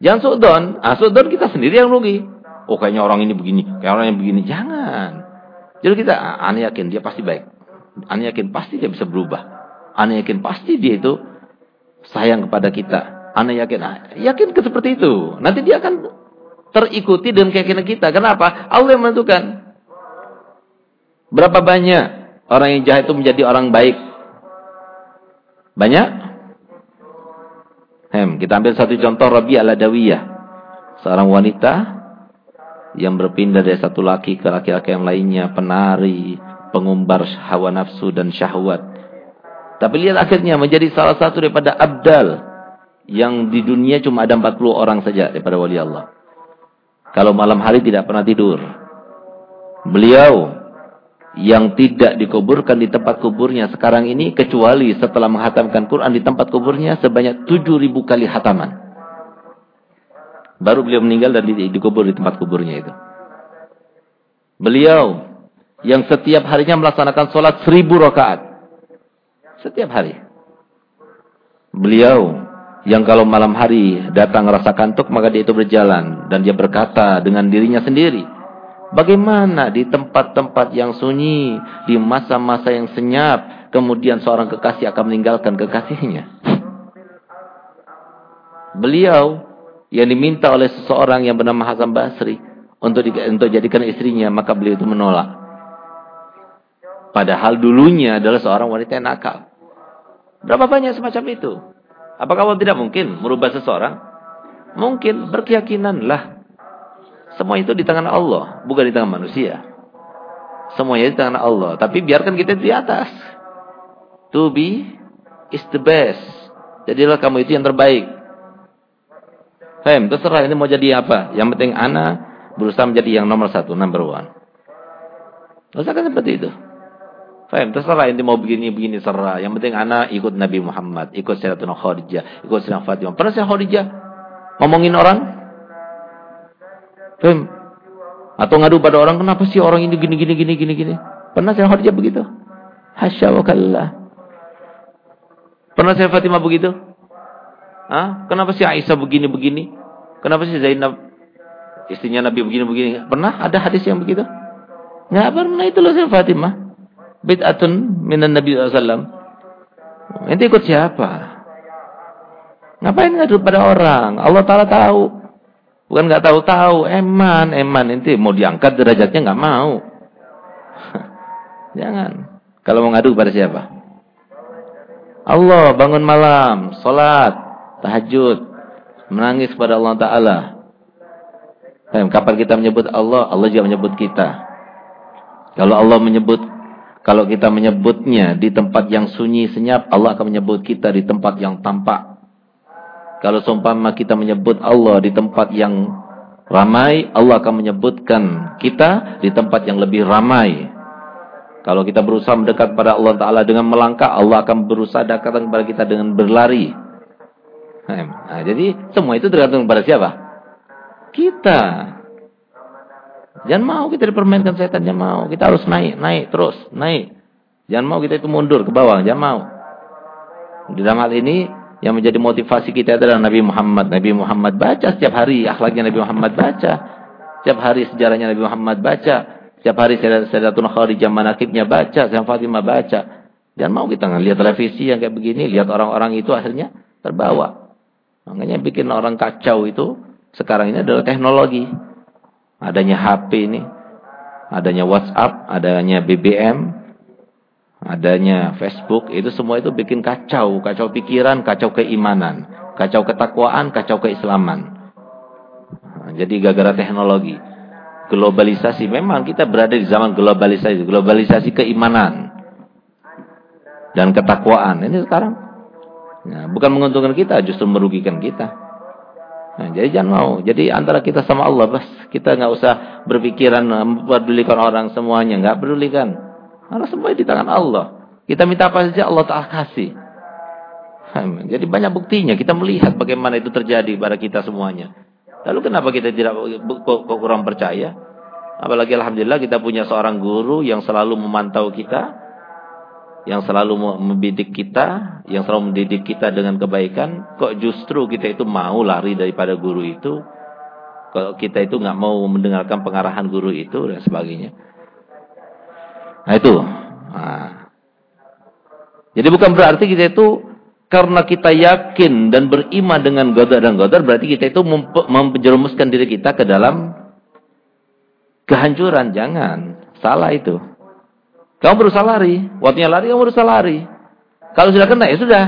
Jangan sudon, ah sudon kita sendiri yang rugi. Oh kayaknya orang ini begini, kayak orang yang begini. Jangan. Jadi kita, ah, aneh yakin dia pasti baik. Aneh yakin pasti dia bisa berubah. Aneh yakin pasti dia itu sayang kepada kita. Aneh yakin, ah, yakin ke seperti itu. Nanti dia akan terikuti dengan keyakinan kita. Kenapa? Allah yang menentukan. Berapa banyak orang yang jahat itu menjadi orang baik? Banyak? Hem, kita ambil satu contoh Rabi al-Adawiyah. Seorang wanita yang berpindah dari satu laki ke laki-laki yang lainnya, penari, pengumbar hawa nafsu dan syahwat. Tapi lihat akhirnya menjadi salah satu daripada abdal yang di dunia cuma ada 40 orang saja daripada wali Allah. Kalau malam hari tidak pernah tidur. Beliau yang tidak dikuburkan di tempat kuburnya sekarang ini kecuali setelah menghatamkan Quran di tempat kuburnya sebanyak 7000 kali hataman. Baru beliau meninggal dan dikubur di tempat kuburnya itu. Beliau yang setiap harinya melaksanakan sholat seribu rakaat. Setiap hari. Beliau yang kalau malam hari datang rasa kantuk maka dia itu berjalan. Dan dia berkata dengan dirinya sendiri. Bagaimana di tempat-tempat yang sunyi, di masa-masa yang senyap, kemudian seorang kekasih akan meninggalkan kekasihnya. Beliau yang diminta oleh seseorang yang bernama Hasan Basri untuk di, untuk jadikan istrinya, maka beliau itu menolak. Padahal dulunya adalah seorang wanita yang nakal. Berapa banyak semacam itu? Apakah Allah tidak mungkin merubah seseorang? Mungkin, berkeyakinanlah. Semua itu di tangan Allah, bukan di tangan manusia. Semuanya di tangan Allah. Tapi biarkan kita di atas. To be is the best. Jadilah kamu itu yang terbaik. Fem, terserah ini mau jadi apa. Yang penting anak berusaha menjadi yang nomor satu, number one. Rasakan seperti itu. Faham? Terserah ini mau begini-begini serah. Yang penting anak ikut Nabi Muhammad, ikut Sayyidatuna Khadijah, ikut Sayyidatuna Fatimah. Pernah saya Khadijah ngomongin orang? Faham? Atau ngadu pada orang, kenapa sih orang ini gini gini gini gini gini? Pernah saya Khadijah begitu? Hasya wa kallah. Pernah saya Fatimah begitu? Hah? Kenapa sih Aisyah begini begini? Kenapa sih Zainab istrinya Nabi begini begini? Pernah ada hadis yang begitu? Enggak pernah itu loh saya Fatimah. Bid'atun minan Nabi sallallahu Nanti ikut siapa? Ngapain ngadu pada orang? Allah Ta'ala tahu. Bukan nggak tahu-tahu, eman, eman nanti mau diangkat derajatnya nggak mau. Jangan. Kalau mau ngadu pada siapa? Allah bangun malam, sholat, tahajud, menangis kepada Allah Taala. Kapan kita menyebut Allah, Allah juga menyebut kita. Kalau Allah menyebut, kalau kita menyebutnya di tempat yang sunyi senyap, Allah akan menyebut kita di tempat yang tampak. Kalau seumpama kita menyebut Allah di tempat yang ramai, Allah akan menyebutkan kita di tempat yang lebih ramai. Kalau kita berusaha mendekat pada Allah Ta'ala dengan melangkah, Allah akan berusaha dekat kepada kita dengan berlari. Nah, jadi semua itu tergantung pada siapa? Kita. Jangan mau kita dipermainkan setan, jangan mau. Kita harus naik, naik terus, naik. Jangan mau kita itu mundur ke bawah, jangan mau. Di dalam hal ini yang menjadi motivasi kita adalah Nabi Muhammad. Nabi Muhammad baca setiap hari akhlaknya Nabi Muhammad baca. Setiap hari sejarahnya Nabi Muhammad baca. Setiap hari Sayyidatuna Khadijah manakibnya baca, Sayyidah Fatimah baca. Jangan mau kita lihat televisi yang kayak begini, lihat orang-orang itu akhirnya terbawa. Makanya bikin orang kacau itu sekarang ini adalah teknologi. Adanya HP ini, adanya WhatsApp, adanya BBM, adanya Facebook, itu semua itu bikin kacau, kacau pikiran, kacau keimanan, kacau ketakwaan, kacau keislaman. Jadi gara-gara teknologi, globalisasi, memang kita berada di zaman globalisasi, globalisasi keimanan dan ketakwaan. Ini sekarang, nah, bukan menguntungkan kita, justru merugikan kita. Nah, jadi jangan mau. Jadi antara kita sama Allah, bas kita nggak usah berpikiran mempedulikan orang semuanya, nggak pedulikan. Karena semua di tangan Allah. Kita minta apa saja Allah Ta'ala kasih. Jadi banyak buktinya. Kita melihat bagaimana itu terjadi pada kita semuanya. Lalu kenapa kita tidak kurang percaya? Apalagi Alhamdulillah kita punya seorang guru yang selalu memantau kita. Yang selalu membidik kita. Yang selalu mendidik kita dengan kebaikan. Kok justru kita itu mau lari daripada guru itu. Kok kita itu nggak mau mendengarkan pengarahan guru itu dan sebagainya. Nah itu. Nah. Jadi bukan berarti kita itu karena kita yakin dan beriman dengan godar dan godar berarti kita itu memperjerumuskan diri kita ke dalam kehancuran. Jangan. Salah itu. Kamu berusaha lari. Waktunya lari, kamu berusaha lari. Kalau sudah kena, ya sudah.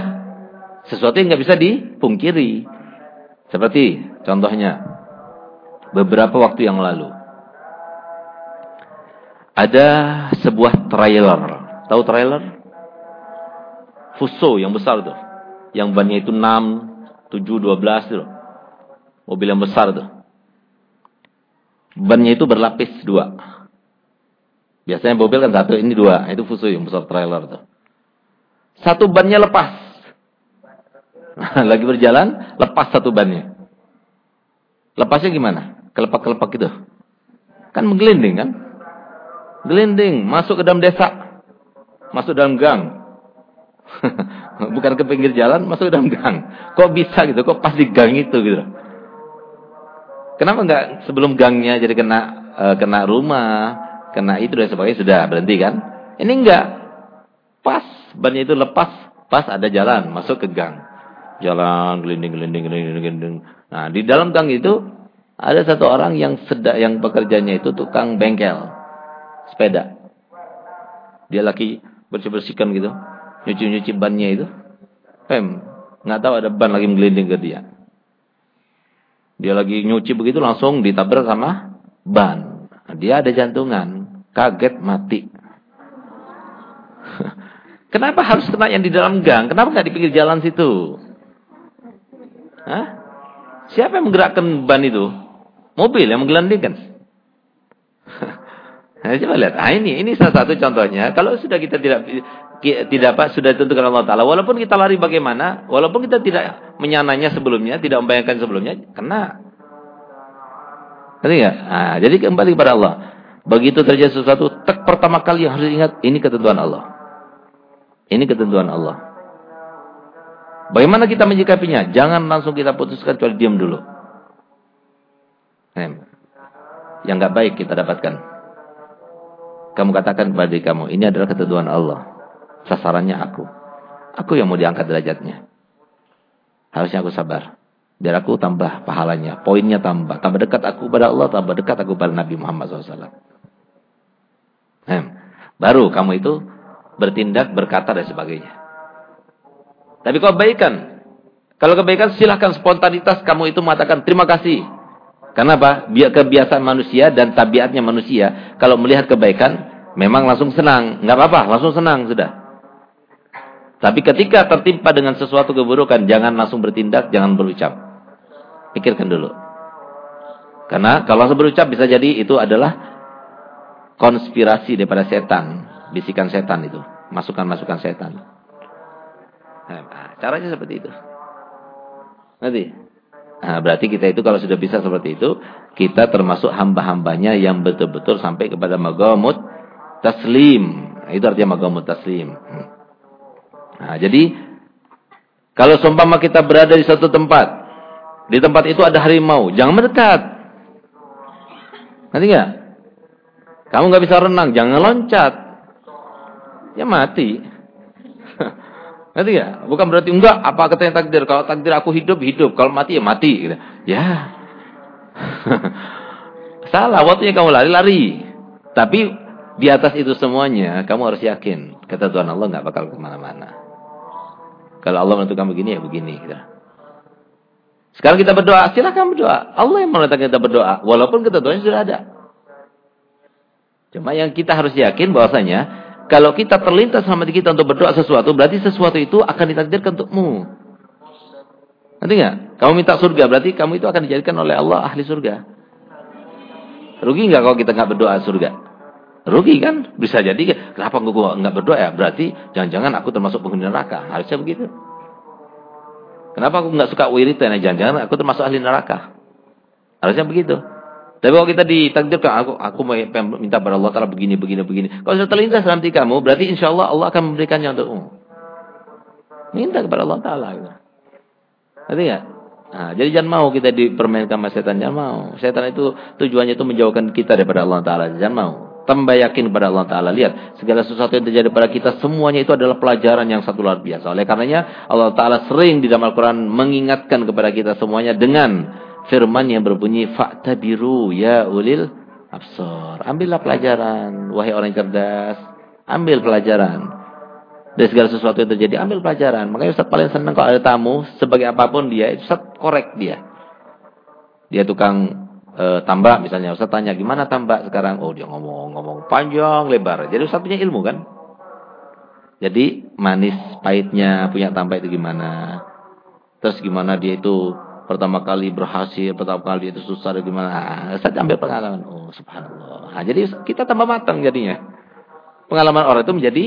Sesuatu yang nggak bisa dipungkiri. Seperti contohnya. Beberapa waktu yang lalu. Ada sebuah trailer. Tahu trailer? Fuso yang besar tuh. Yang bannya itu 6, 7, 12 tuh. Mobil yang besar tuh. Bannya itu berlapis dua. Biasanya mobil kan satu, ini dua. Itu fuso yang besar trailer tuh. Satu bannya lepas. Lagi berjalan, lepas satu bannya. Lepasnya gimana? Kelepak-kelepak gitu. Kan menggelinding kan? Gelinding, masuk ke dalam desa. Masuk dalam gang. Bukan ke pinggir jalan, masuk ke dalam gang. Kok bisa gitu? Kok pas di gang itu gitu? Kenapa enggak sebelum gangnya jadi kena uh, kena rumah, kena itu dan sebagainya sudah berhenti kan? Ini enggak. Pas bannya itu lepas, pas ada jalan masuk ke gang. Jalan gelinding gelinding gelinding gelinding. Nah, di dalam gang itu ada satu orang yang sedang yang pekerjanya itu tukang bengkel sepeda. Dia lagi bersih-bersihkan gitu, nyuci-nyuci bannya itu. Pem, nggak tahu ada ban lagi menggelinding ke dia. Dia lagi nyuci begitu langsung ditabrak sama ban. Dia ada jantungan, kaget mati. Kenapa harus kena yang di dalam gang? Kenapa nggak di pinggir jalan situ? Hah? Siapa yang menggerakkan ban itu? Mobil yang menggelindingkan. nah, coba lihat. Ah ini ini salah satu contohnya. Kalau sudah kita tidak tidak apa sudah ditentukan Allah Taala. Walaupun kita lari bagaimana, walaupun kita tidak menyananya sebelumnya, tidak membayangkan sebelumnya, kena. Ngerti ya? Nah, jadi kembali kepada Allah. Begitu terjadi sesuatu, tak pertama kali yang harus ingat ini ketentuan Allah. Ini ketentuan Allah. Bagaimana kita menyikapinya? Jangan langsung kita putuskan kecuali diam dulu. Yang nggak baik kita dapatkan. Kamu katakan kepada kamu, ini adalah ketentuan Allah. Sasarannya aku. Aku yang mau diangkat derajatnya. Harusnya aku sabar. Biar aku tambah pahalanya. Poinnya tambah. Tambah dekat aku pada Allah. Tambah dekat aku pada Nabi Muhammad SAW. Hmm. Baru kamu itu bertindak, berkata dan sebagainya. Tapi kebaikan. Kalau kebaikan silahkan spontanitas kamu itu mengatakan terima kasih. Karena apa? Biar kebiasaan manusia dan tabiatnya manusia. Kalau melihat kebaikan, memang langsung senang. Nggak apa-apa, langsung senang sudah. Tapi ketika tertimpa dengan sesuatu keburukan, jangan langsung bertindak, jangan berucap. Pikirkan dulu. Karena kalau langsung berucap bisa jadi itu adalah konspirasi daripada setan. Bisikan setan itu. Masukan-masukan setan. Nah, caranya seperti itu. Nanti. Nah, berarti kita itu kalau sudah bisa seperti itu, kita termasuk hamba-hambanya yang betul-betul sampai kepada magamut taslim. Itu artinya magamut taslim. Nah, jadi kalau seumpama kita berada di satu tempat, di tempat itu ada harimau, jangan mendekat. Nanti nggak? Kamu nggak bisa renang, jangan loncat. Ya mati. Nanti nggak? Bukan berarti enggak apa katanya takdir. Kalau takdir aku hidup, hidup. Kalau mati ya mati. Gitu. Ya. Salah, waktunya kamu lari, lari. Tapi di atas itu semuanya, kamu harus yakin. Kata Tuhan Allah nggak bakal ke mana-mana. Kalau Allah menentukan begini ya begini. Gitu. Sekarang kita berdoa, silakan berdoa. Allah yang menentukan kita berdoa, walaupun ketentuannya sudah ada. Cuma yang kita harus yakin bahwasanya kalau kita terlintas sama kita untuk berdoa sesuatu, berarti sesuatu itu akan ditakdirkan untukmu. Nanti nggak? Kamu minta surga, berarti kamu itu akan dijadikan oleh Allah ahli surga. Rugi nggak kalau kita nggak berdoa surga? Rugi kan? Bisa jadi, kenapa gue nggak berdoa ya? Berarti jangan-jangan aku termasuk penghuni neraka. Harusnya begitu. Kenapa aku nggak suka wiridan? Ya, jangan-jangan aku termasuk ahli neraka. Harusnya begitu. Tapi kalau kita ditakdirkan, aku aku minta kepada Allah Taala begini, begini, begini. Kalau sudah terlintas dalam kamu, berarti insya Allah Allah akan memberikannya untukmu. Minta kepada Allah Taala. Gitu. Nggak? Nah, jadi jangan mau kita dipermainkan sama setan, jangan mau. Setan itu tujuannya itu menjauhkan kita daripada Allah Taala, jangan mau. Tambah yakin kepada Allah Ta'ala. Lihat, segala sesuatu yang terjadi pada kita, semuanya itu adalah pelajaran yang satu luar biasa. Oleh karenanya, Allah Ta'ala sering di dalam Al-Quran mengingatkan kepada kita semuanya dengan firman yang berbunyi fa'tabiru ya ulil absor. Ambillah pelajaran wahai orang cerdas, ambil pelajaran. Dari segala sesuatu yang terjadi, ambil pelajaran. Makanya Ustaz paling senang kalau ada tamu, sebagai apa pun dia, Ustaz korek dia. Dia tukang e, tambak misalnya, Ustaz tanya, gimana tambak sekarang? Oh dia ngomong-ngomong panjang, lebar. Jadi Ustaz punya ilmu kan? Jadi manis, pahitnya punya tambak itu gimana? Terus gimana dia itu pertama kali berhasil, pertama kali itu susah dan gimana. Nah, saya ambil pengalaman. Oh, subhanallah. Nah, jadi kita tambah matang jadinya. Pengalaman orang itu menjadi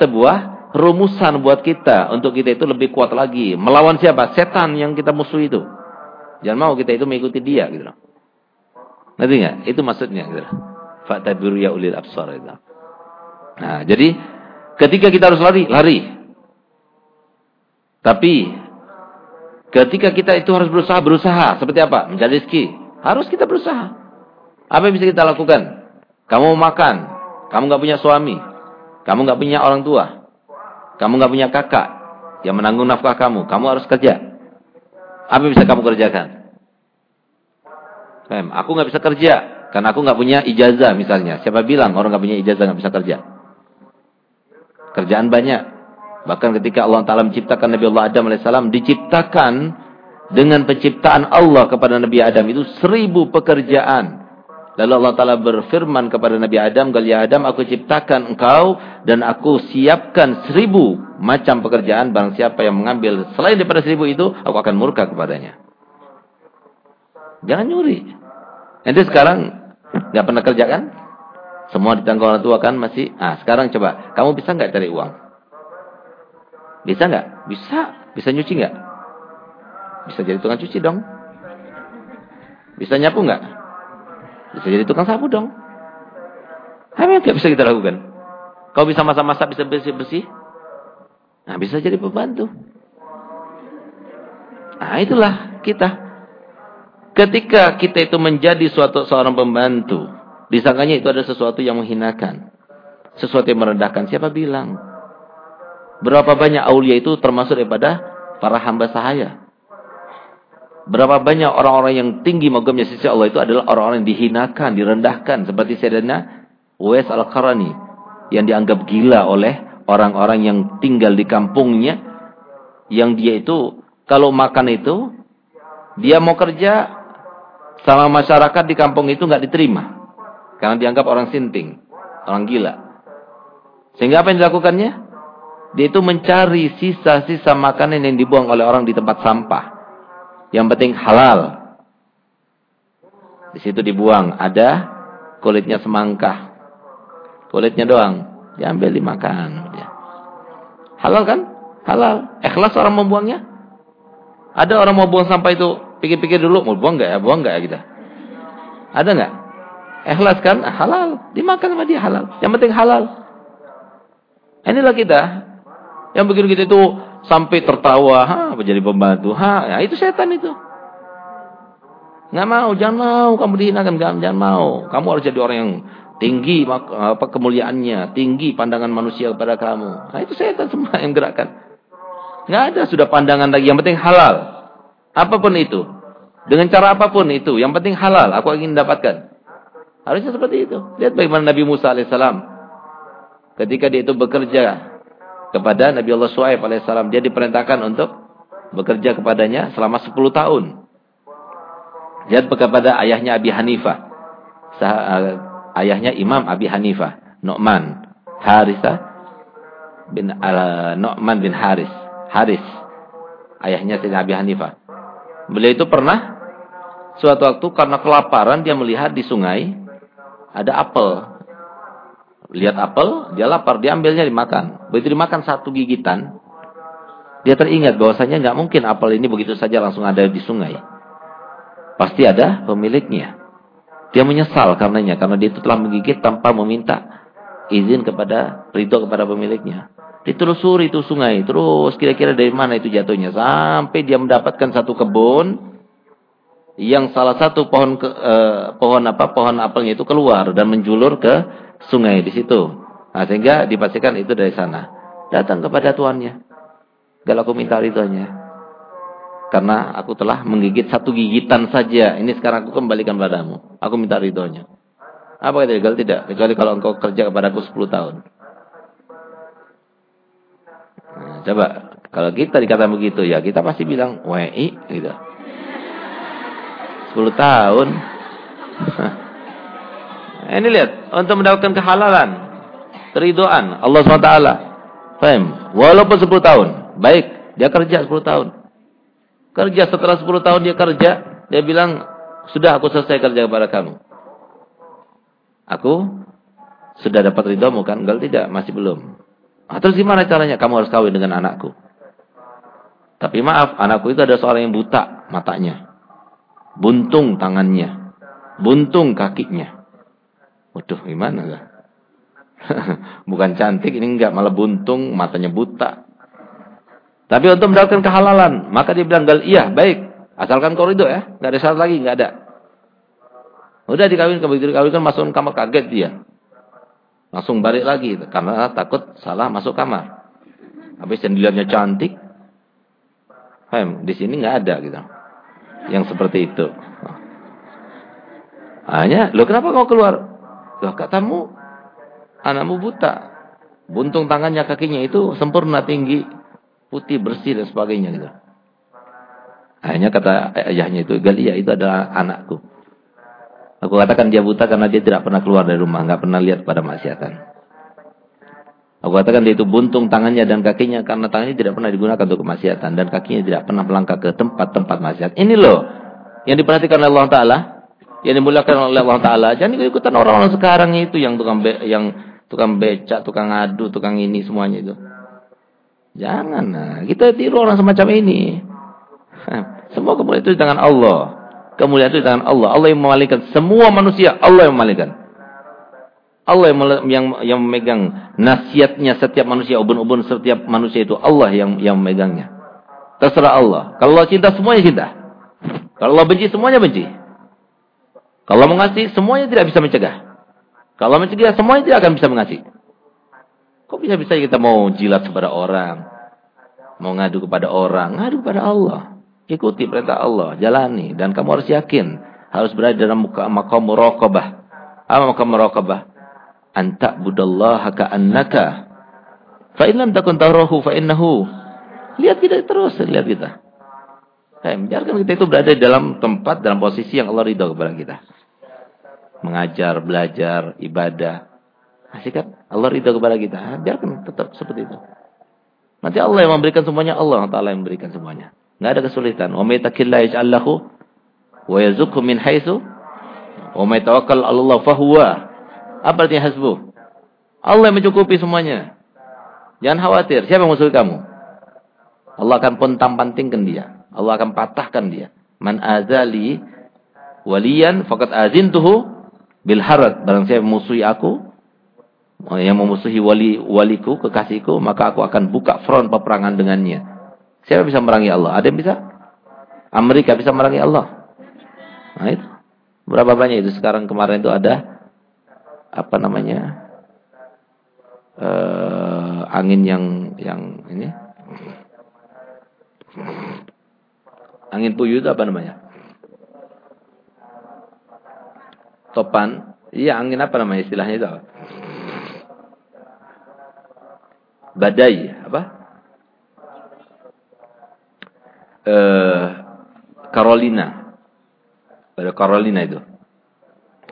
sebuah rumusan buat kita untuk kita itu lebih kuat lagi. Melawan siapa? Setan yang kita musuh itu. Jangan mau kita itu mengikuti dia gitu loh. Nanti enggak? Itu maksudnya gitu. Fa'tabiru ya ulil absar itu. Nah, jadi ketika kita harus lari, lari. Tapi Ketika kita itu harus berusaha, berusaha. Seperti apa? Mencari rezeki. Harus kita berusaha. Apa yang bisa kita lakukan? Kamu makan. Kamu nggak punya suami. Kamu nggak punya orang tua. Kamu nggak punya kakak. Yang menanggung nafkah kamu. Kamu harus kerja. Apa yang bisa kamu kerjakan? Fem, aku nggak bisa kerja. Karena aku nggak punya ijazah misalnya. Siapa bilang orang nggak punya ijazah nggak bisa kerja? Kerjaan banyak. Bahkan ketika Allah Ta'ala menciptakan Nabi Allah Adam AS, diciptakan dengan penciptaan Allah kepada Nabi Adam itu seribu pekerjaan. Lalu Allah Ta'ala berfirman kepada Nabi Adam, Gal ya Adam, aku ciptakan engkau dan aku siapkan seribu macam pekerjaan. Barang siapa yang mengambil selain daripada seribu itu, aku akan murka kepadanya. Jangan nyuri. Nanti sekarang nggak pernah kerja kan? Semua ditanggung orang tua kan masih. Ah sekarang coba, kamu bisa nggak cari uang? Bisa nggak? Bisa. Bisa nyuci nggak? Bisa jadi tukang cuci dong. Bisa nyapu nggak? Bisa jadi tukang sapu dong. Apa yang nggak bisa kita lakukan? Kau bisa masak-masak, bisa bersih-bersih? Nah, bisa jadi pembantu. Nah, itulah kita. Ketika kita itu menjadi suatu seorang pembantu, disangkanya itu ada sesuatu yang menghinakan. Sesuatu yang merendahkan. Siapa bilang? Berapa banyak aulia itu termasuk daripada para hamba sahaya. Berapa banyak orang-orang yang tinggi magamnya sisi Allah itu adalah orang-orang yang dihinakan, direndahkan. Seperti Sayyidina Uwais Al-Qarani. Yang dianggap gila oleh orang-orang yang tinggal di kampungnya. Yang dia itu, kalau makan itu, dia mau kerja sama masyarakat di kampung itu nggak diterima. Karena dianggap orang sinting, orang gila. Sehingga apa yang dilakukannya? Dia itu mencari sisa-sisa makanan yang dibuang oleh orang di tempat sampah. Yang penting halal. Di situ dibuang. Ada kulitnya semangka. Kulitnya doang. Diambil dimakan. Ya. Halal kan? Halal. Ikhlas orang membuangnya? Ada orang mau buang sampah itu. Pikir-pikir dulu. Mau buang nggak ya? Buang nggak ya kita? Ada nggak? Ikhlas kan? Halal. Dimakan sama dia halal. Yang penting halal. Inilah kita yang begitu kita itu sampai tertawa, ha, menjadi pembantu, ha, ya itu setan itu. Nggak mau, jangan mau, kamu dihinakan, jangan, jangan mau. Kamu harus jadi orang yang tinggi apa kemuliaannya, tinggi pandangan manusia kepada kamu. Nah itu setan semua yang gerakkan. Nggak ada sudah pandangan lagi, yang penting halal. Apa pun itu. Dengan cara apa pun itu, yang penting halal, aku ingin dapatkan. Harusnya seperti itu. Lihat bagaimana Nabi Musa alaihissalam. Ketika dia itu bekerja kepada Nabi Allah Suhaib alaihissalam. Dia diperintahkan untuk bekerja kepadanya selama 10 tahun. Dia kepada ayahnya Abi Hanifah. Eh, ayahnya Imam Abi Hanifah. Nu'man. Harisa bin uh, Nu'man bin Haris. Haris. Ayahnya Sayyidina Abi Hanifah. Beliau itu pernah suatu waktu karena kelaparan dia melihat di sungai ada apel lihat apel, dia lapar, dia ambilnya dimakan. Begitu dimakan satu gigitan, dia teringat bahwasanya nggak mungkin apel ini begitu saja langsung ada di sungai. Pasti ada pemiliknya. Dia menyesal karenanya karena dia itu telah menggigit tanpa meminta izin kepada ridho kepada pemiliknya. Ditelusuri itu sungai, terus kira-kira dari mana itu jatuhnya sampai dia mendapatkan satu kebun yang salah satu pohon ke, eh, pohon apa pohon apelnya itu keluar dan menjulur ke sungai di situ. Nah, sehingga dipastikan itu dari sana. Datang kepada tuannya. Gak aku minta ridhonya. Karena aku telah menggigit satu gigitan saja. Ini sekarang aku kembalikan padamu. Aku minta ridhonya. Apa kata dia? Tidak. Kecuali kalau engkau kerja kepada aku 10 tahun. Nah, coba. Kalau kita dikata begitu ya kita pasti bilang WI gitu. 10 tahun. Ini lihat. Untuk mendapatkan kehalalan. Keridoan. Allah SWT. Faham? Walaupun 10 tahun. Baik. Dia kerja 10 tahun. Kerja setelah 10 tahun dia kerja, dia bilang, "Sudah aku selesai kerja kepada kamu." Aku sudah dapat ridhomu kan? Enggak tidak, masih belum. Ah, terus gimana caranya? Kamu harus kawin dengan anakku. Tapi maaf, anakku itu ada seorang yang buta matanya. Buntung tangannya. Buntung kakinya. Waduh, gimana enggak? Bukan cantik, ini enggak. Malah buntung, matanya buta. Tapi untuk mendapatkan kehalalan, maka dia bilang, iya, baik. Asalkan itu ya. Gak ada syarat lagi, gak ada. Udah dikawin, begitu dikawinkan masuk kamar kaget dia. Langsung balik lagi karena takut salah masuk kamar. Habis yang dilihatnya cantik. Hem, di sini nggak ada gitu. Yang seperti itu. Hanya, lo kenapa kau keluar? Loh, katamu anakmu buta. Buntung tangannya kakinya itu sempurna tinggi putih bersih dan sebagainya gitu. Akhirnya kata ayahnya itu, Galia itu adalah anakku. Aku katakan dia buta karena dia tidak pernah keluar dari rumah, nggak pernah lihat pada maksiatan. Aku katakan dia itu buntung tangannya dan kakinya karena tangannya tidak pernah digunakan untuk kemaksiatan dan kakinya tidak pernah melangkah ke tempat-tempat maksiat. Ini loh yang diperhatikan oleh Allah Taala, yang dimuliakan oleh Allah Taala. Jangan ikut-ikutan orang-orang sekarang itu yang tukang be yang tukang becak, tukang adu, tukang ini semuanya itu. Jangan. Nah, kita tiru orang semacam ini. Semua kemuliaan itu di tangan Allah. Kemuliaan itu di tangan Allah. Allah yang memalingkan semua manusia. Allah yang memalingkan. Allah yang yang yang memegang nasihatnya setiap manusia, ubun-ubun setiap manusia itu Allah yang yang memegangnya. Terserah Allah. Kalau Allah cinta semuanya cinta. Kalau Allah benci semuanya benci. Kalau mengasihi semuanya tidak bisa mencegah. Kalau mencegah semuanya tidak akan bisa mengasihi. Kok bisa-bisa kita mau jilat kepada orang? Mau ngadu kepada orang? Ngadu kepada Allah. Ikuti perintah Allah. Jalani. Dan kamu harus yakin. Harus berada dalam makam muraqabah. Apa makam muraqabah? Anta budallaha ka'annaka. Fa'inlam takun tarahu fa'innahu. Lihat kita terus. Lihat kita. Eh, biarkan kita itu berada dalam tempat, dalam posisi yang Allah ridho kepada kita. Mengajar, belajar, ibadah. Masih kan? Allah ridha kepada kita. Biarkan tetap seperti itu. Nanti Allah yang memberikan semuanya. Allah Ta'ala yang memberikan semuanya. Tidak ada kesulitan. Wa may takillah yaj'al lahu wa yazukhu min wa may fahuwa. Apa artinya hasbuh? Allah yang mencukupi semuanya. Jangan khawatir. Siapa yang musuh kamu? Allah akan pontang pantingkan dia. Allah akan patahkan dia. Man azali waliyan faqad azintuhu bil harat. Barang siapa musuhi aku, yang memusuhi wali waliku, kekasihku, maka aku akan buka front peperangan dengannya. Siapa bisa merangi Allah? Ada yang bisa? Amerika bisa merangi Allah. Nah itu. Berapa banyak itu sekarang kemarin itu ada apa namanya? Uh, angin yang yang ini. Angin puyuh itu apa namanya? Topan. Iya, angin apa namanya istilahnya itu? Badai apa? Eh, Carolina. Pada Carolina itu.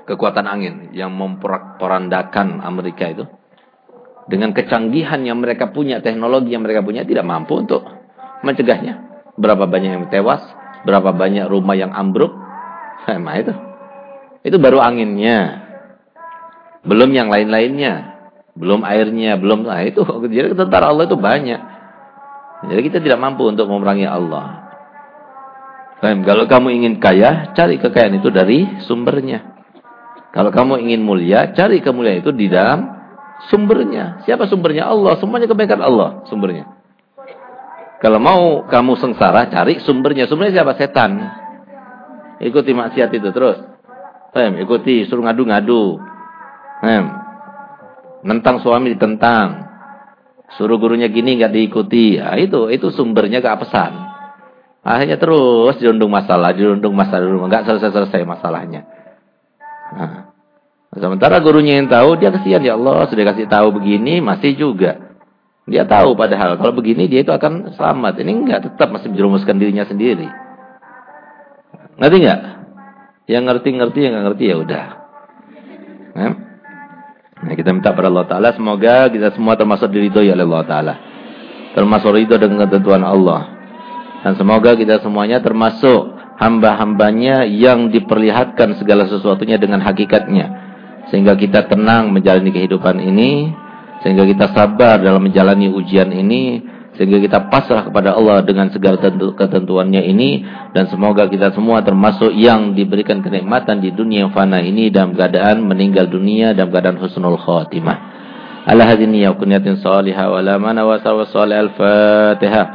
Kekuatan angin yang memporak-porandakan Amerika itu. Dengan kecanggihan yang mereka punya, teknologi yang mereka punya tidak mampu untuk mencegahnya. Berapa banyak yang tewas, berapa banyak rumah yang ambruk. Nah itu. Itu baru anginnya. Belum yang lain-lainnya belum airnya, belum nah itu. Jadi tentara Allah itu banyak. Jadi kita tidak mampu untuk memerangi Allah. Kalau kamu ingin kaya, cari kekayaan itu dari sumbernya. Kalau kamu ingin mulia, cari kemuliaan itu di dalam sumbernya. Siapa sumbernya? Allah. Semuanya kebaikan Allah sumbernya. Kalau mau kamu sengsara, cari sumbernya. Sumbernya siapa? Setan. Ikuti maksiat itu terus. Hem, ikuti, suruh ngadu-ngadu. Hem. Nentang suami ditentang. Suruh gurunya gini nggak diikuti. Nah, itu itu sumbernya keapesan. Akhirnya terus dirundung masalah, dirundung masalah, nggak selesai-selesai masalahnya. Nah, sementara gurunya yang tahu, dia kesian ya Allah, sudah kasih tahu begini, masih juga. Dia tahu padahal kalau begini dia itu akan selamat. Ini enggak, tetap masih menjerumuskan dirinya sendiri. Ngerti enggak? Yang ngerti-ngerti, yang enggak ngerti ya udah. Nah, kita minta pada Allah Ta'ala, semoga kita semua termasuk diridhoi oleh Allah Ta'ala. Termasuk ridho dengan ketentuan Allah. Dan semoga kita semuanya termasuk hamba-hambanya yang diperlihatkan segala sesuatunya dengan hakikatnya. Sehingga kita tenang menjalani kehidupan ini. Sehingga kita sabar dalam menjalani ujian ini. Sehingga kita pasrah kepada Allah dengan segala ketentuannya ini. Dan semoga kita semua termasuk yang diberikan kenikmatan di dunia yang fana ini dalam keadaan meninggal dunia dalam keadaan husnul khotimah ala hadini ya kunyatin salihah wa la mana wa salih al-fatihah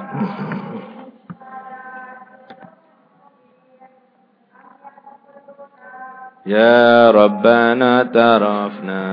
Ya Rabbana tarafna.